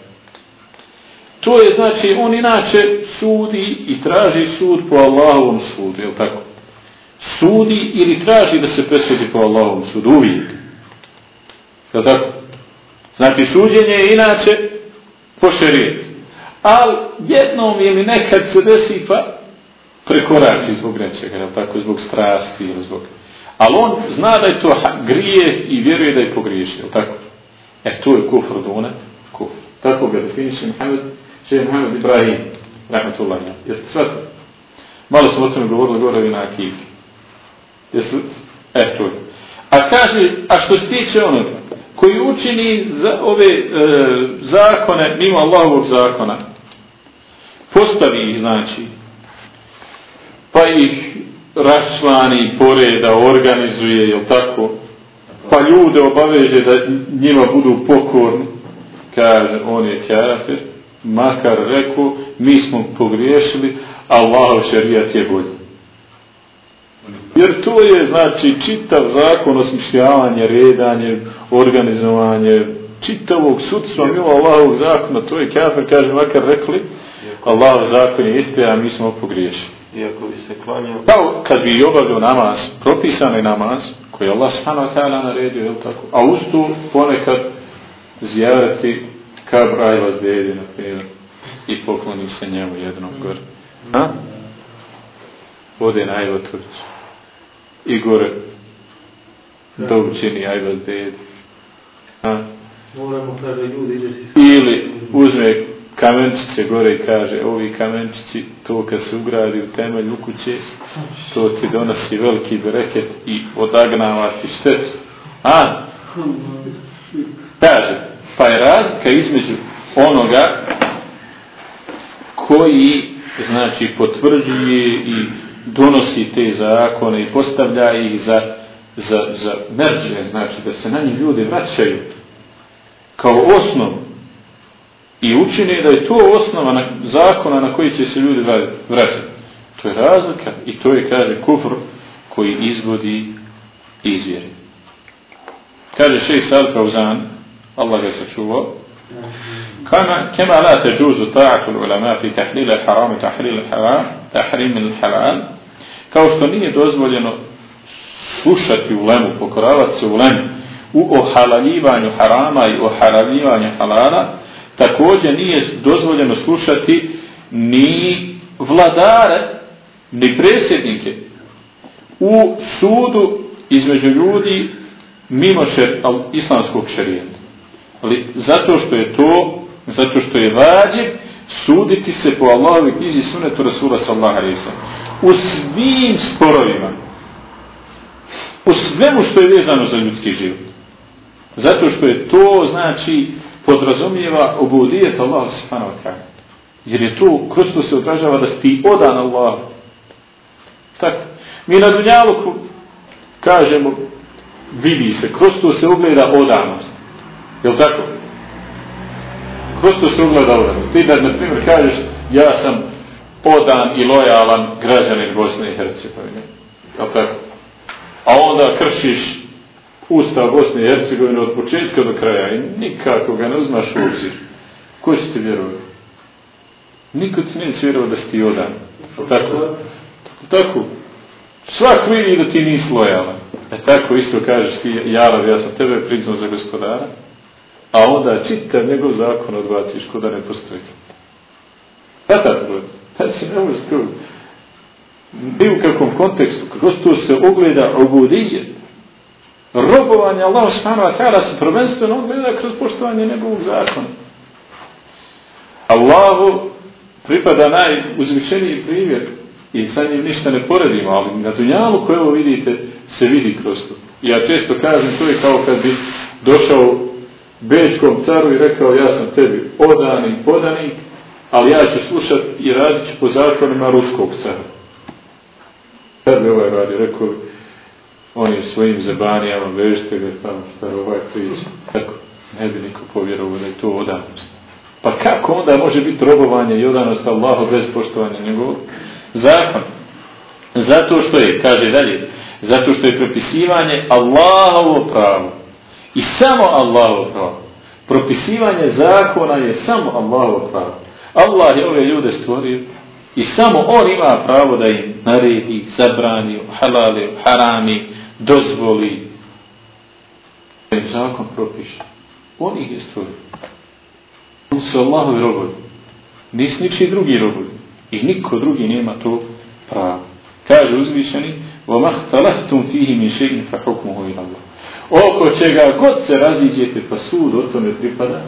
To je znači, on inače sudi i traži sud po Allahovom sudu, je tako? Sudi ili traži da se presudi po Allahovom sudu, uvijek. Je tako? Znači, suđenje je inače po šerijetu ali jednom ili nekad se desi pa prekoraki zbog nečega, jel tako, zbog strasti ili zbog... Ali on zna da je to grije i vjeruje da je pogriješio, jel tako? E, to je kufr dune, kufr. Tako ga definiše Muhammed, še Muhammed Ibrahim, rahmatullahi. Jeste shvatili? Malo smo o tome govorili gore na akiki. Jeste, e, to je. A kaže, a što se tiče onoga, koji učini za ove e, zakone mimo Allahovog zakona, postavi ih znači. Pa ih rašlani poreda organizuje jel tako? Pa ljude obaveže da njima budu pokorni. Kaže on je kafir makar reku mi smo pogriješili Allahov šarijat je bolji. Jer to je, znači, čitav zakon osmišljavanje, redanje, organizovanje, čitavog sudstva mimo Allahovog zakona, to je kafir, kaže, makar rekli, Allahov zakon je isti, a mi smo pogriješili. Iako bi se klanio... Pa, kad bi obavio namaz, propisani namaz, koji je Allah stano ta'ala naredio, je tako? A uz to ponekad zjarati kabra Ajvaz dede, na primjer, i pokloni se njemu jednom gore. Ha? Ode na Turcu. I gore. Do učini? Moramo, kaže, ljudi, ide si... Ili uzme kamenčice gore i kaže ovi kamenčići to kad se ugradi u temelj u kuće to ti donosi veliki bereket i odagnava ti štetu. A? Kaže pa je razlika između onoga koji znači potvrđuje i donosi te zakone i postavlja ih za, za, za merđe, znači da se na njih ljudi vraćaju kao osnovu i učini da je to osnova na, zakona na koji će se ljudi vraćati. To je razlika i to je, kaže, kufr koji izvodi izvjeri. Kaže šeji Sad Fauzan, Allah ga sačuvao, كما كما لا تجوز طاعة العلماء في تحليل الحرام تحليل الحرام تحريم الحلال kao što nije dozvoljeno slušati u lemu, pokoravati se u lemu u ohalaljivanju harama i ohalaljivanju halala, također nije dozvoljeno slušati ni vladare, ni presjednike u sudu između ljudi mimo šer, islamskog šarijeta. Ali zato što je to, zato što je vađe suditi se po Allahovi knjizi sunetu Rasula sallaha sallam. U svim sporovima, u svemu što je vezano za ljudski život. Zato što je to, znači, podrazumijeva obudijet Allah subhanahu wa ta'ala. Jer je to, kroz to se odražava da si ti odan Allah. Tako. Mi na Dunjaluku kažemo, vidi se, kroz to se ugleda odanost. Je tako? Kroz to se ugleda odanost. Ti da, na primjer, kažeš, ja sam odan i lojalan građanin Bosne i Hercegovine. Je tako? A onda kršiš Ustav Bosne i Hercegovine od početka do kraja i nikako ga ne uzmaš u obzir. Ko će ti vjerovati? Niko ti neće vjerovati da si ti odan. Tako? Tako? Svak vidi da ti nisi lojalan. E tako isto kažeš ti, Jarav, ja sam tebe priznao za gospodara, a onda čitav njegov zakon odbaciš ko da ne postoji. Kada tako? Znači, ne možeš to. Bi u kakvom kontekstu, kako to se ogleda obudijet, robovanje Allah subhanahu wa ta'ala se prvenstveno ogleda kroz poštovanje njegovog zakona. Allahu pripada najuzvišeniji primjer i sa njim ništa ne poredimo, ali na dunjalu koje ovo vidite se vidi kroz to. Ja često kažem, to je kao kad bi došao Bečkom caru i rekao ja sam tebi odanik, podanik, ali ja ću slušat i radit ću po zakonima ruskog cara. Kad bi ovaj radi, rekao onim svojim zebanijama, vežite ga tamo šta ovaj priča. Tako, Ne bi niko povjerovao da je to odanost. Pa kako onda može biti robovanje i odanost Allahu bez poštovanja njegovog zakon? Zato što je, kaže dalje, zato što je propisivanje Allahovo pravo. I samo Allahovo pravo. Propisivanje zakona je samo Allahovo pravo. Allah je ove ljude stvorio i samo On ima pravo da im naredi, zabrani, halali, harami, dozvoli da im zakon propiše. On ih je stvorio. On su Allahovi robovi. Nis niči drugi robovi. I niko drugi nema to pravo. Kaže uzvišeni وَمَا اخْتَلَهْتُمْ فِيهِ مِنْ شَيْءٍ فَحُكْمُهُ إِلَى اللَّهِ Oko čega god se raziđete pa sud o tome pripada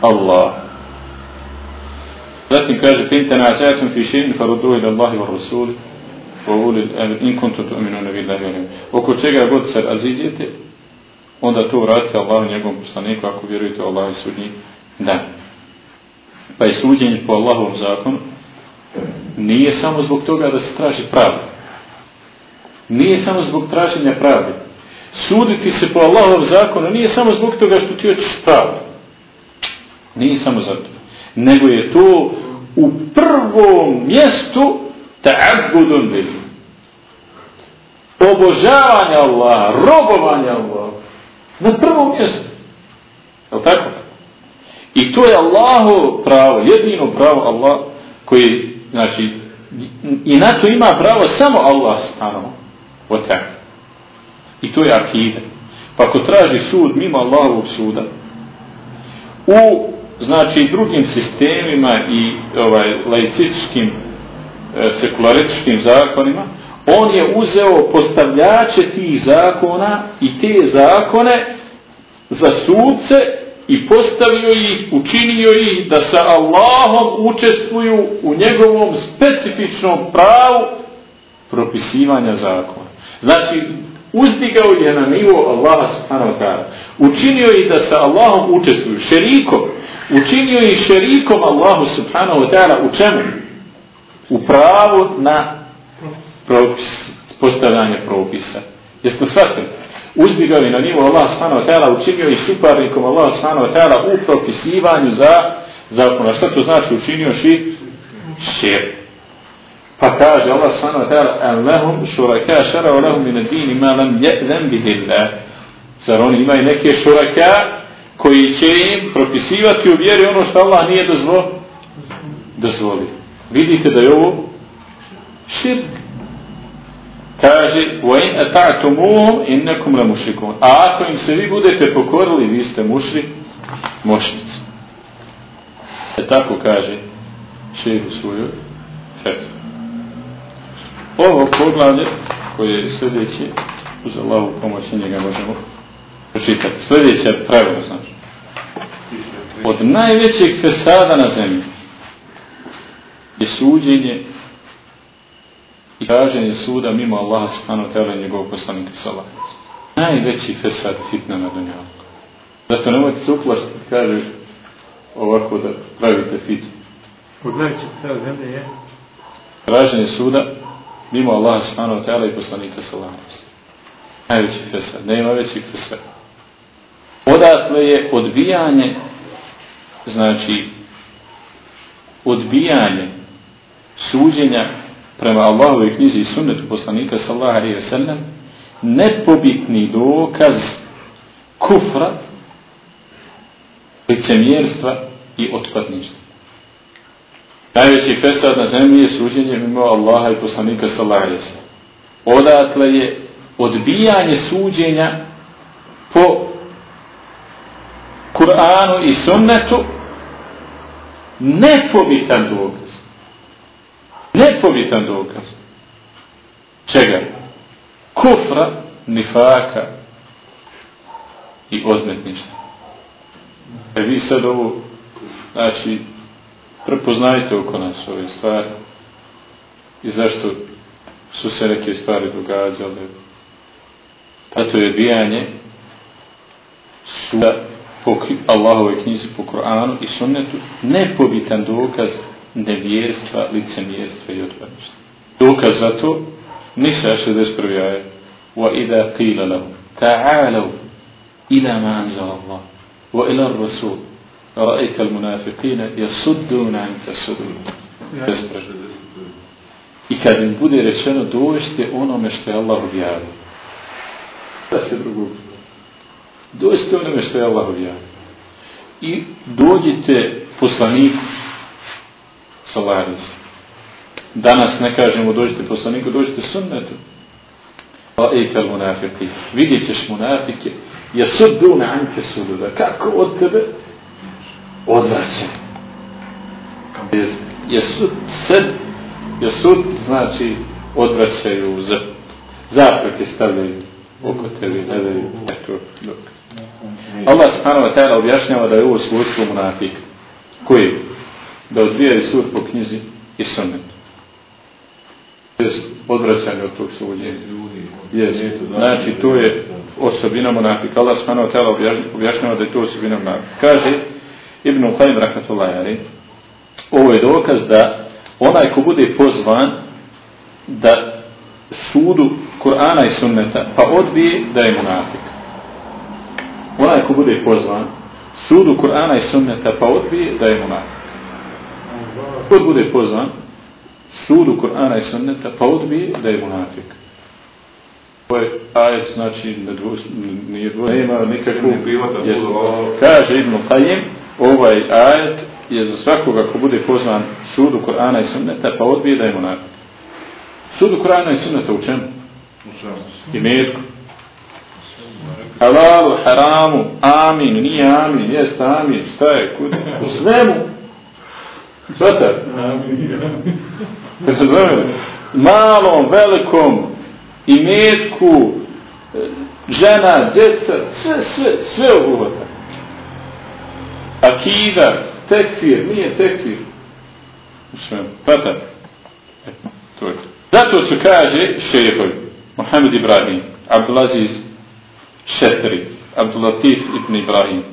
Allah. Zatim kaže pinta na zatim fišin farudu ila Allahi wa Rasul wa ulil in kuntu tu'minu nabi Allahi wa oko čega god se razidjete onda to vratite Allahu njegovom poslaniku ako vjerujete Allahi sudnji da pa je suđenje po Allahovom zakonu nije samo zbog toga da se traži pravda. Nije samo zbog traženja pravde. Suditi se po Allahovom zakonu nije samo zbog toga što ti očiš pravdu. Nije samo zato nego je to u prvom mjestu ta'abudun bil. Obožavanje Allaha, robovanje Allaha. Na prvom mjestu. Je li tako? I to je Allahu pravo, jedino pravo Allah koji, znači, i na to ima pravo samo Allah subhanahu O tako. I to je akide. Pa ko traži sud mimo Allahovog suda, u znači drugim sistemima i ovaj laicističkim e, sekularističkim zakonima on je uzeo postavljače tih zakona i te zakone za sudce i postavio ih, učinio ih da sa Allahom učestvuju u njegovom specifičnom pravu propisivanja zakona. Znači, uzdigao je na nivo Allaha subhanahu wa ta'ala. Učinio je da sa Allahom učestvuju šerikom. Učinio ih šerikom Allahu subhanahu wa ta'ala u čemu? U pravu na propis, postavljanje propisa. Jeste shvatili? Uzdigao na nivo Allah subhanahu wa ta'ala, učinio ih suparnikom Allah subhanahu wa ta'ala u propisivanju za zakona. Šta to znači učinio ši? Šerik. Pa kaže Allah subhanahu wa ta'ala an lahum shuraka shara'u lahum min ad-din ma lam ya'zan bihi Allah. Zar oni imaju neke šuraka koji će im propisivati u vjeri ono što Allah nije dozvo dozvolio. Vidite da je ovo širk. Kaže وَاِنْ in ata'tumuhum innakum. A ako im se vi budete pokorili, vi ste mušri, mošnici. E tako kaže šehr u svojoj fetvi. Ovo poglavlje koje je sljedeće, uz Allahu pomoć i njega možemo pročitati. Sljedeće pravilo, znači. Od najvećeg fesada na zemlji je suđenje i kaženje suda mimo Allaha subhanahu wa ta'ala njegovog poslanika sallahu. Najveći fesad fitna na dunjavu. Zato nemojte se uplašiti, kaže ovako da pravite fitnu. Od najvećeg fesada zemlje je? Traženje suda mimo Allah subhanahu wa ta'ala i poslanika sallallahu Najveći fesad, nema većih fesad. Odatle je odbijanje, znači, odbijanje suđenja prema Allahove knjizi i sunnetu poslanika sallallahu i wa nepobitni dokaz kufra, licemjerstva i otpadništva. Najveći fesad na zemlji je suđenje mimo Allaha i poslanika sallallahu alejhi ve sellem. Odatle je odbijanje suđenja po Kur'anu i sunnetu nepobitan dokaz. Nepobitan dokaz. Čega? Kufra, nifaka i odmetništva. E vi sad ovo, znači, prepoznajte oko nas ove stvari i zašto su se neke stvari događale. Tato je bijanje suda po Allahove knjizi po Koranu i sunnetu nepobitan dokaz nevjerstva, licemjerstva i odpadništva. Dokaz za to nisa 61. aje wa idha qila lahu ta'alav ila ma anzal Allah wa ila rasul رأيت المنافقين يصدون عنك صدور I kad im bude rečeno dođite onome što je Allah objavio. Da se drugo. Dođite onome što je Allah objavio. I dođite poslaniku sa Laharis. Danas ne kažemo dođite poslaniku, dođite sunnetu. Pa ejte al munafiki. Vidjet ćeš munafike. Ja sudduna anke sududa. Kako od tebe odvraćen. Je sud sed, je sud znači odvraćaju za zapreke stavljaju oko tebi, ne daju eto dok. Allah subhanahu wa ta'ala objašnjava da je ovo svojstvo munafik. Koji? Da odbijaju sud po knjizi i sunnetu. Odvraćanje od tog suđenja. Yes. Znači, to je osobina monafika. Allah subhanahu wa ta'ala objašnjava da je to osobina monafika. Kaže, Ibn Qayyim rahmatullahi alayhi ovo je dokaz da onaj ko bude pozvan da sudu Kur'ana i sunneta pa odbije da je munafik onaj ko bude pozvan sudu Kur'ana i sunneta pa odbije da je munafik ko bude pozvan sudu Kur'ana i sunneta pa odbije da je munafik Ovaj ajet znači ne dvo, nije nema nikakvu Ne prihvata Jes- Allaha. Kaže Ibn Qayyim, ovaj ajet je za svakoga ko bude pozvan sudu Kur'ana i Sunneta, pa odbije da je monarh. Sudu Kur'ana i Sunneta u čemu? I metku. Halalu, haramu, amin, nije amin, jest amin, šta je, kud? U svemu. Svata? Kad se zove, malom, velikom, i žena, djeca, sve, sve, sve obuhvata. Akida, tekfir, nije tekfir. U svemu. Svata? E, to je. Zato se kaže šehovi, Mohamed Ibrahim, Abdulaziz Šetri, Abdulatif ibn Ibrahim,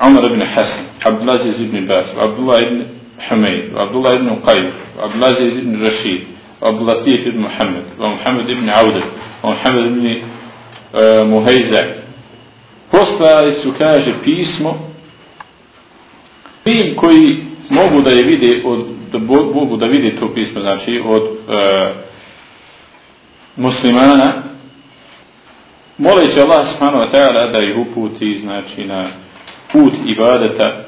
Umar ibn Hasan, Abdulaziz ibn Bas, Abdullah ibn Humeid, Abdullah ibn Qayyim, Abdulaziz ibn Rashid, Abdulatif ibn Muhammed, Muhammed ibn Audet, Muhammed ibn eh, uh, Muhejza. Poslali su, kaže, pismo tim koji mogu da je vide od, da mogu da vide to pismo, znači od uh, muslimana, moleći Allah subhanahu wa ta'ala da ih uputi znači na put ibadeta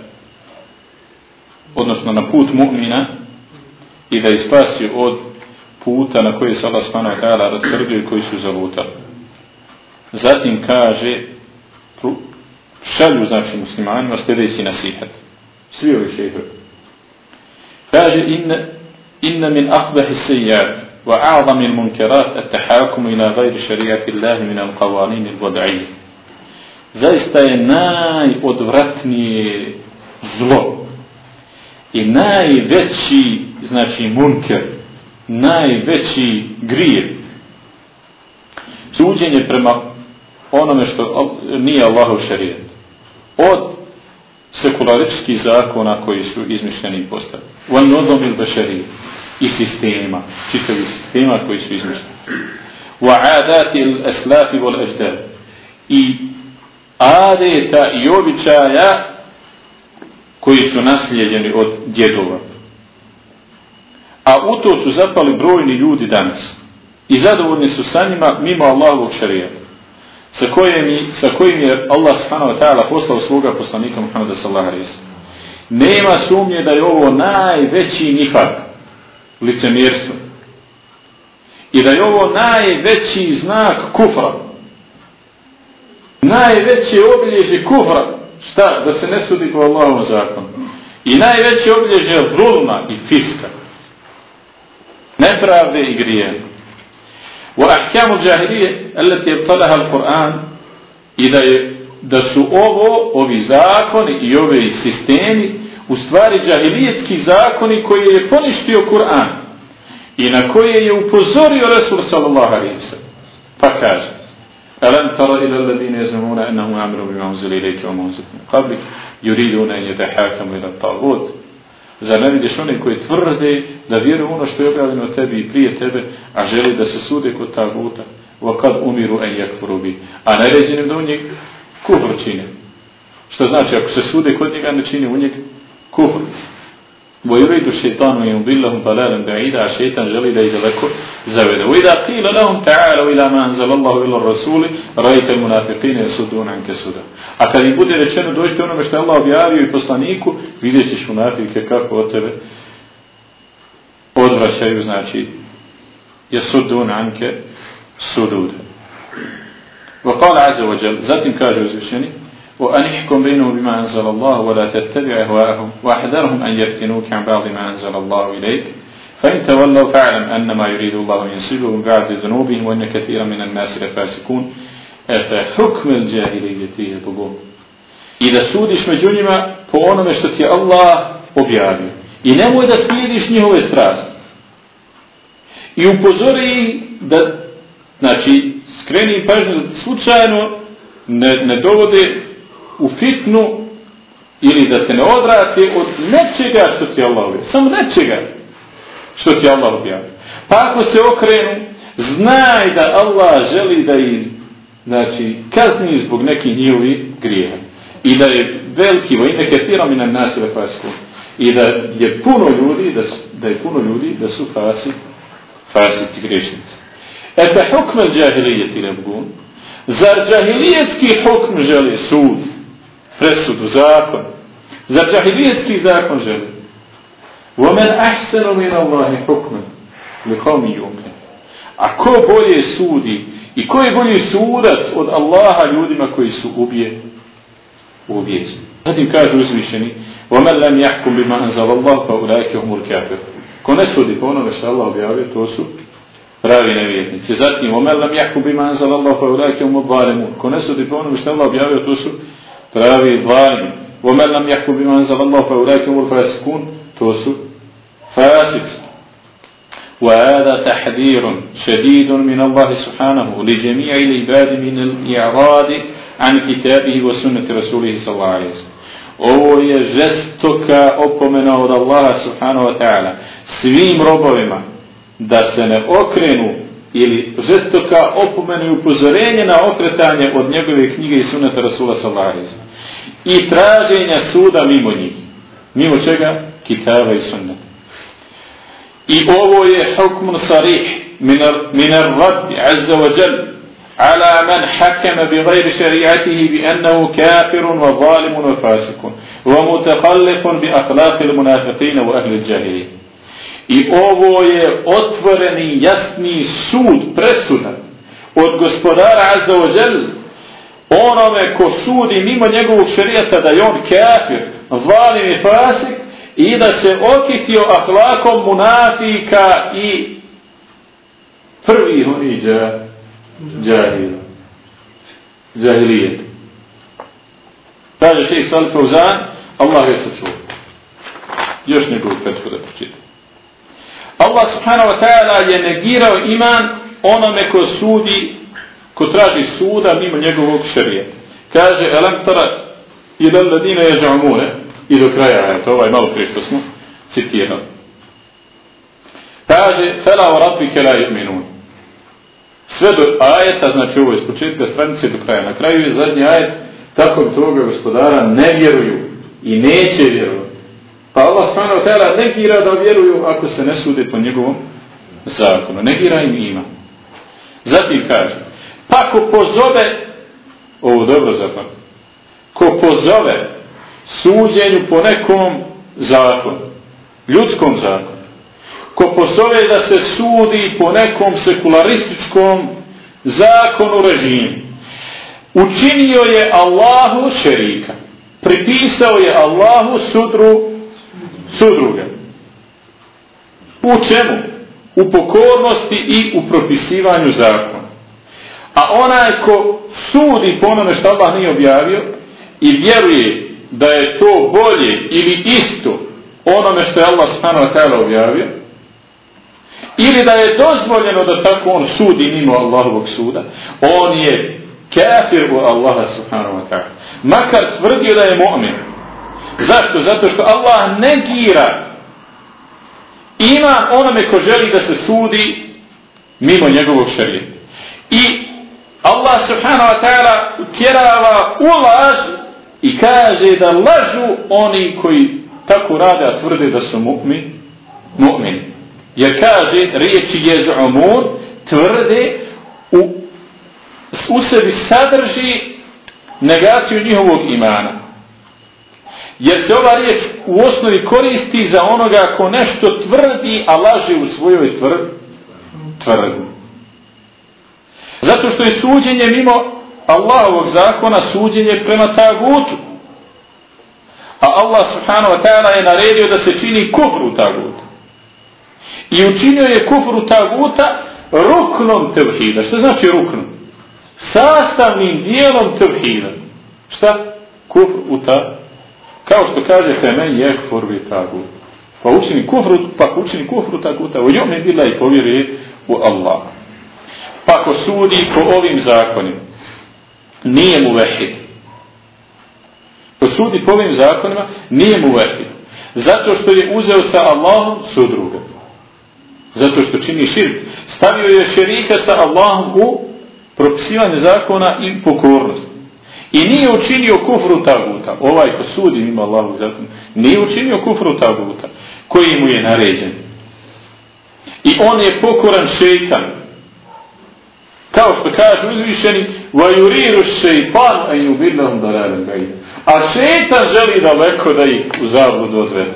odnosno na put mu'mina i da ih spasi od puta na koji se Allah subhanahu wa ta'ala rasrdio i koji su zalutali. Zatim kaže šalju znači muslimanima sljedeći nasihat. Svi ovi šehr Kaže inna, inna min akbahi sejjat وأعظم المنكرات التحاكم إلى غير شريعة الله من القوانين الوضعية zaista je najodvratnije zlo i najveći znači munker najveći grije suđenje prema onome što nije Allahov šarijet od sekularičkih zakona koji su izmišljeni i postavljeni wal nodom il bešarijet i sistema, čitavi sistema koji su izmišljeni. Wa adati al-aslafi wal ajdad. I adeta i običaja koji su naslijeđeni od djedova. A u to su zapali brojni ljudi danas. I zadovoljni su sa njima mimo Allahovog šarijata. Sa kojim, sa kojim je Allah subhanahu wa ta'ala poslao sluga poslanika Muhammeda sallallahu alaihi Nema sumnje da je ovo najveći nifak licemjerstvo. I da je ovo najveći znak kufra. Najveće obilježje kufra. Šta? Da se ne sudi po Allahovom zakonu. I najveće obilježje vrlna i fiska. Nepravde i grijenja. وأحكام الجاهلية التي ابطلها القرآن إذا da su ovo, ovi zakoni i ovi sistemi u stvari džahilijetski zakoni koje je poništio Kur'an i na koje je upozorio Resul sallallahu alaihi wa Pa kaže Alam tara ila alladine yazmuna annahum amru bima unzila ilayka wa ma unzila min qablik yuriduna an yatahakamu ila at-taghut Zar ne vidiš one koji tvrde da vjeruju ono što je objavljeno tebi i prije tebe, a želi da se sude kod taguta, wa kad umiru en yakfuru bi. A naređenim da u njeg kufr čine. Što znači, ako se sude kod njega, ne čini u njeg kufr. ويريد الشيطان أن يضلهم ضلالا بعيدا. الشيطان جلي إذا لكم زبدا وإذا قيل لهم تعالوا إلى ما أنزل الله إلى الرسول رأيت المنافقين يسدون عنك سدا dođite onome što je Allah objavio i poslaniku vidjet ćeš munafike kako od tebe odvraćaju znači يسدون عنك سدودا وقال عز وجل zatim kaže uzvišeni وأن يحكم بينهم بما أنزل الله ولا تتبع أهواءهم وأحذرهم أن يفتنوك عن بعض ما أنزل الله إليك فإن تولوا فاعلم أن ما يريد الله ينسلهم بعد ذنوبهم وأن كثيرا من الناس لفاسقون أفحكم الجاهلية يبغون إذا سودش onome što ti je Allah objavio. I nemoj da slijediš njihove strasti. I upozori da, znači, skreni pažnju slučajno ne, ne dovode u fitnu ili da se ne odvrati od nečega što ti Allah objavio. Samo nečega što ti Allah objavio. Pa ako se okrenu, znaj da Allah želi da ih znači, kazni zbog nekih njihovi grijeha. I da je veliki vojne neke firami na nasile fasku. I da je puno ljudi, da, da je puno ljudi da su fasi, fasici grešnici. Eta hukman džahilijeti nebgun. Zar džahilijetski hukm želi sud, presudu, zakon? Zar džahilijetski zakon želi? وَمَنْ أَحْسَنُ مِنَ اللَّهِ حُكْمًا لِقَوْمِ يُؤْمِنُ A ko bolje sudi i ko je bolji sudac od Allaha ljudima koji su ubije ubijeđeni. Zatim kaže uzvišeni وَمَنْ لَمْ يَحْكُمْ بِمَا أَنْزَلَ اللَّهُ فَأُولَٰئِكَ هُمُ الْكَافِرُ Ko ne sudi po onome što Allah objavio, to su pravi nevjernici. Zatim, وَمَنْ لَمْ يَحْكُمْ بِمَا أَنْزَلَ اللَّهُ فَأُولَٰئِكَ هُمُ الظَّالِمُونَ Ko ne sudi po onome što Allah objavio, to su pravi zalimi. وَمَنْ لَمْ يَحْكُمْ بِمَا أَنْزَلَ اللَّهُ فَأُولَٰئِكَ هُمُ الْفَاسِقُونَ su فاسق وهذا تحذير شديد من الله سبحانه لجميع العباد من الإعراض عن كتابه وسنة رسوله صلى الله عليه وسلم Ovo je žestoka opomena od Allaha subhanahu wa ta'ala svim robovima da se ne okrenu ili žestoka opomena i upozorenje na okretanje od njegove knjige i sunata Rasula sallallahu i traženja suda mimo njih. Mimo čega? Kitaba i sunnata. I ovo je hukmun sarih min ar-rabbi azza wa jal ala man hakama bi gajri šari'atihi bi annahu kafirun wa zalimun wa fasikun wa mutakallifun bi akhlaqil munafiqina wa ahli džahili. I ovo je otvoreni jasni sud, presuda od gospodara azza wa jal onome ko sudi mimo njegovog šarijata da je on kafir, valim i fasik i da se okitio ahlakom munafika i prvi oni dža, džahil džahilijet kaže šeji sali Fauzan Allah je sačuo još njegovu petku da počitam. Allah subhanahu wa ta'ala je negirao iman onome ko sudi ko traži suda mimo njegovog šarijeta kaže elam tara ilan ladine je žamune i do kraja to ovaj malo prije što smo citirali. Kaže, fela o rabbi la yu'minun. Sve do ajeta, znači ovo je s početka stranice do kraja. Na kraju je zadnji ajet, tako toga gospodara ne vjeruju i neće vjerovati. Pa Allah smanu tela negira da vjeruju ako se ne sude po njegovom zakonu. Negira im ima. Zatim kaže, pa ko pozove, ovo dobro zapam, ko pozove suđenju po nekom zakonu, ljudskom zakonu, ko pozove da se sudi po nekom sekularističkom zakonu režimu, učinio je Allahu šerika, pripisao je Allahu sudru, sudruga. U čemu? U pokornosti i u propisivanju zakona. A onaj ko sudi po onome što Allah nije objavio i vjeruje da je to bolje ili isto onome što je Allah subhanahu wa ta'ala objavio ili da je dozvoljeno da tako on sudi mimo Allahovog suda on je kafir u Allaha subhanahu wa ta'ala. Makar tvrdio da je mu'min. Zašto? zato što Allah negira. Ima onome ko želi da se sudi mimo njegovog šarijeta. I Allah subhanahu wa ta'ala utjerava u laž i kaže da lažu oni koji tako rade, a tvrde da su mu'min, mu'min. Jer kaže, riječi jez'umun, tvrde, u, u sebi sadrži negaciju njihovog imana. Jer se ova riječ u osnovi koristi za onoga ko nešto tvrdi, a laže u svojoj tvrd, tvrdi. Zato što je suđenje mimo Allahovog zakona suđenje prema tagutu. A Allah subhanahu wa ta'ala je naredio da se čini kufru taguta. I učinio je kufru taguta ruknom tevhida. Što znači ruknom? Sastavnim dijelom tevhida. Šta? Kufr u ta. Kao što kaže temen je kufr bi tagut. Pa učini kufru, pa učini kufru taguta. U jome bila i povjeri u Allaha. Pa ko sudi po ovim zakonima nije mu vehid. Ko sudi po ovim zakonima, nije mu vehid. Zato što je uzeo sa Allahom sudruga. Zato što čini širk. Stavio je šerika sa Allahom u propisivanje zakona i pokornost. I nije učinio kufru taguta. Ovaj ko sudi ima Allahog zakona. Nije učinio kufru taguta. Koji mu je naređen. I on je pokoran šeitanu Kao što kaže uzvišeni, وَيُرِيرُ الشَّيْطَانُ أَنْ يُبِلَّهُمْ دَلَالًا بَيْدًا A šeitan želi daleko da ih u zabludu odvede.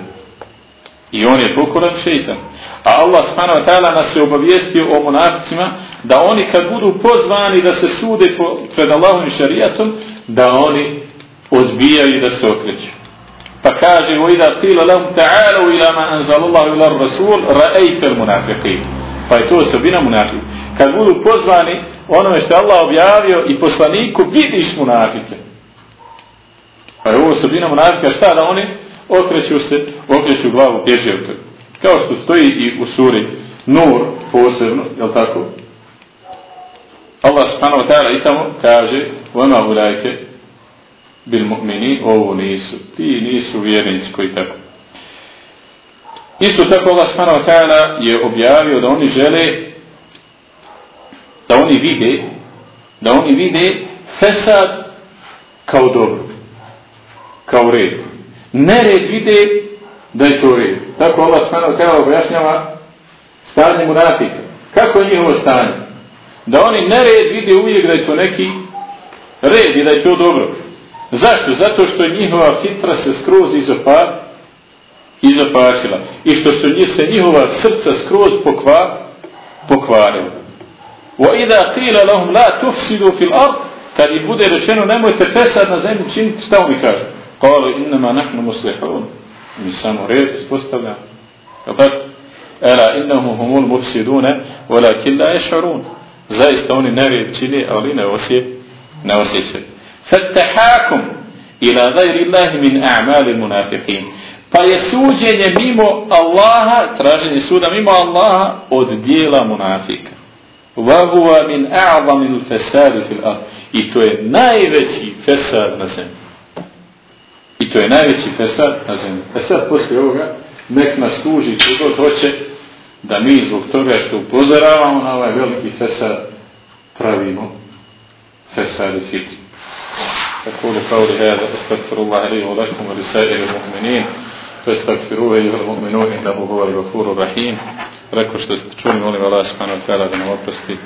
I on je pokoran šeitan. A Allah subhanahu wa ta'ala nas je obavijestio o monaficima da oni kad budu pozvani da se sude po, pred Allahom i šarijatom, da oni odbijaju da se okreću. Pa kaže, وَإِذَا قِيلَ لَهُمْ تَعَالَوْا إِلَا مَا أَنْزَلُ اللَّهُ إِلَى الرَّسُولِ رَأَيْتَ الْمُنَافِقِينَ Pa je to osobina munafika. Kad budu pozvani onome što je Allah objavio i poslaniku, vidiš munafike. Pa je ovo osobina munafika šta da oni okreću se, okreću glavu, bježe od toga. Kao što stoji i u suri Nur posebno, je li tako? Allah subhanahu wa ta'ala i tamo kaže وَمَا هُلَيْكَ بِالْمُؤْمِنِينَ Ovo nisu, ti nisu vjernici koji tako. Isto tako Allah subhanahu wa ta'ala je objavio da oni žele da oni vide da oni vide fesad kao dobro kao red nered vide da je to red tako Allah subhanahu tela objašnjava stanje munafika. Kako je njihovo stanje? Da oni nered vide uvijek da je to neki red i da je to dobro. Zašto? zato što je njihova fitra se skroz izopar izopačila. I što su njih se njihova srca skroz pokva, pokvarila. وإذا قيل لهم لا تفسدوا في الأرض كان يبدو رشانه نمو يتفسد نزيم شين تستوى بكاز قالوا إنما نحن مصلحون. نسان مريد استوى يقول ألا إنهم هم المفسدون ولكن لا يشعرون. زا استوى ناري تشيني أولينا وسي نوسي شد فالتحاكم إلى غير الله من أعمال المنافقين. فيسوجن ميمو الله تراجن سودا ميمو الله أدديل منافقين Vahuva min a'va min fesadu fil ard. I to je najveći fesad na zemlji. I to je najveći fesad na zemlji. E sad, poslije ovoga, nek nas tuži kogod hoće da mi zbog toga što upozoravamo na ovaj veliki fesad pravimo fesad i fitri. أقول قولي هذا أستغفر الله لي ولكم ولسائر المؤمنين فاستغفروه أيها المؤمنون إنه هو الغفور الرحيم. Rekao što ste čuli, molim Allah subhanahu wa ta'ala da nam oprosti.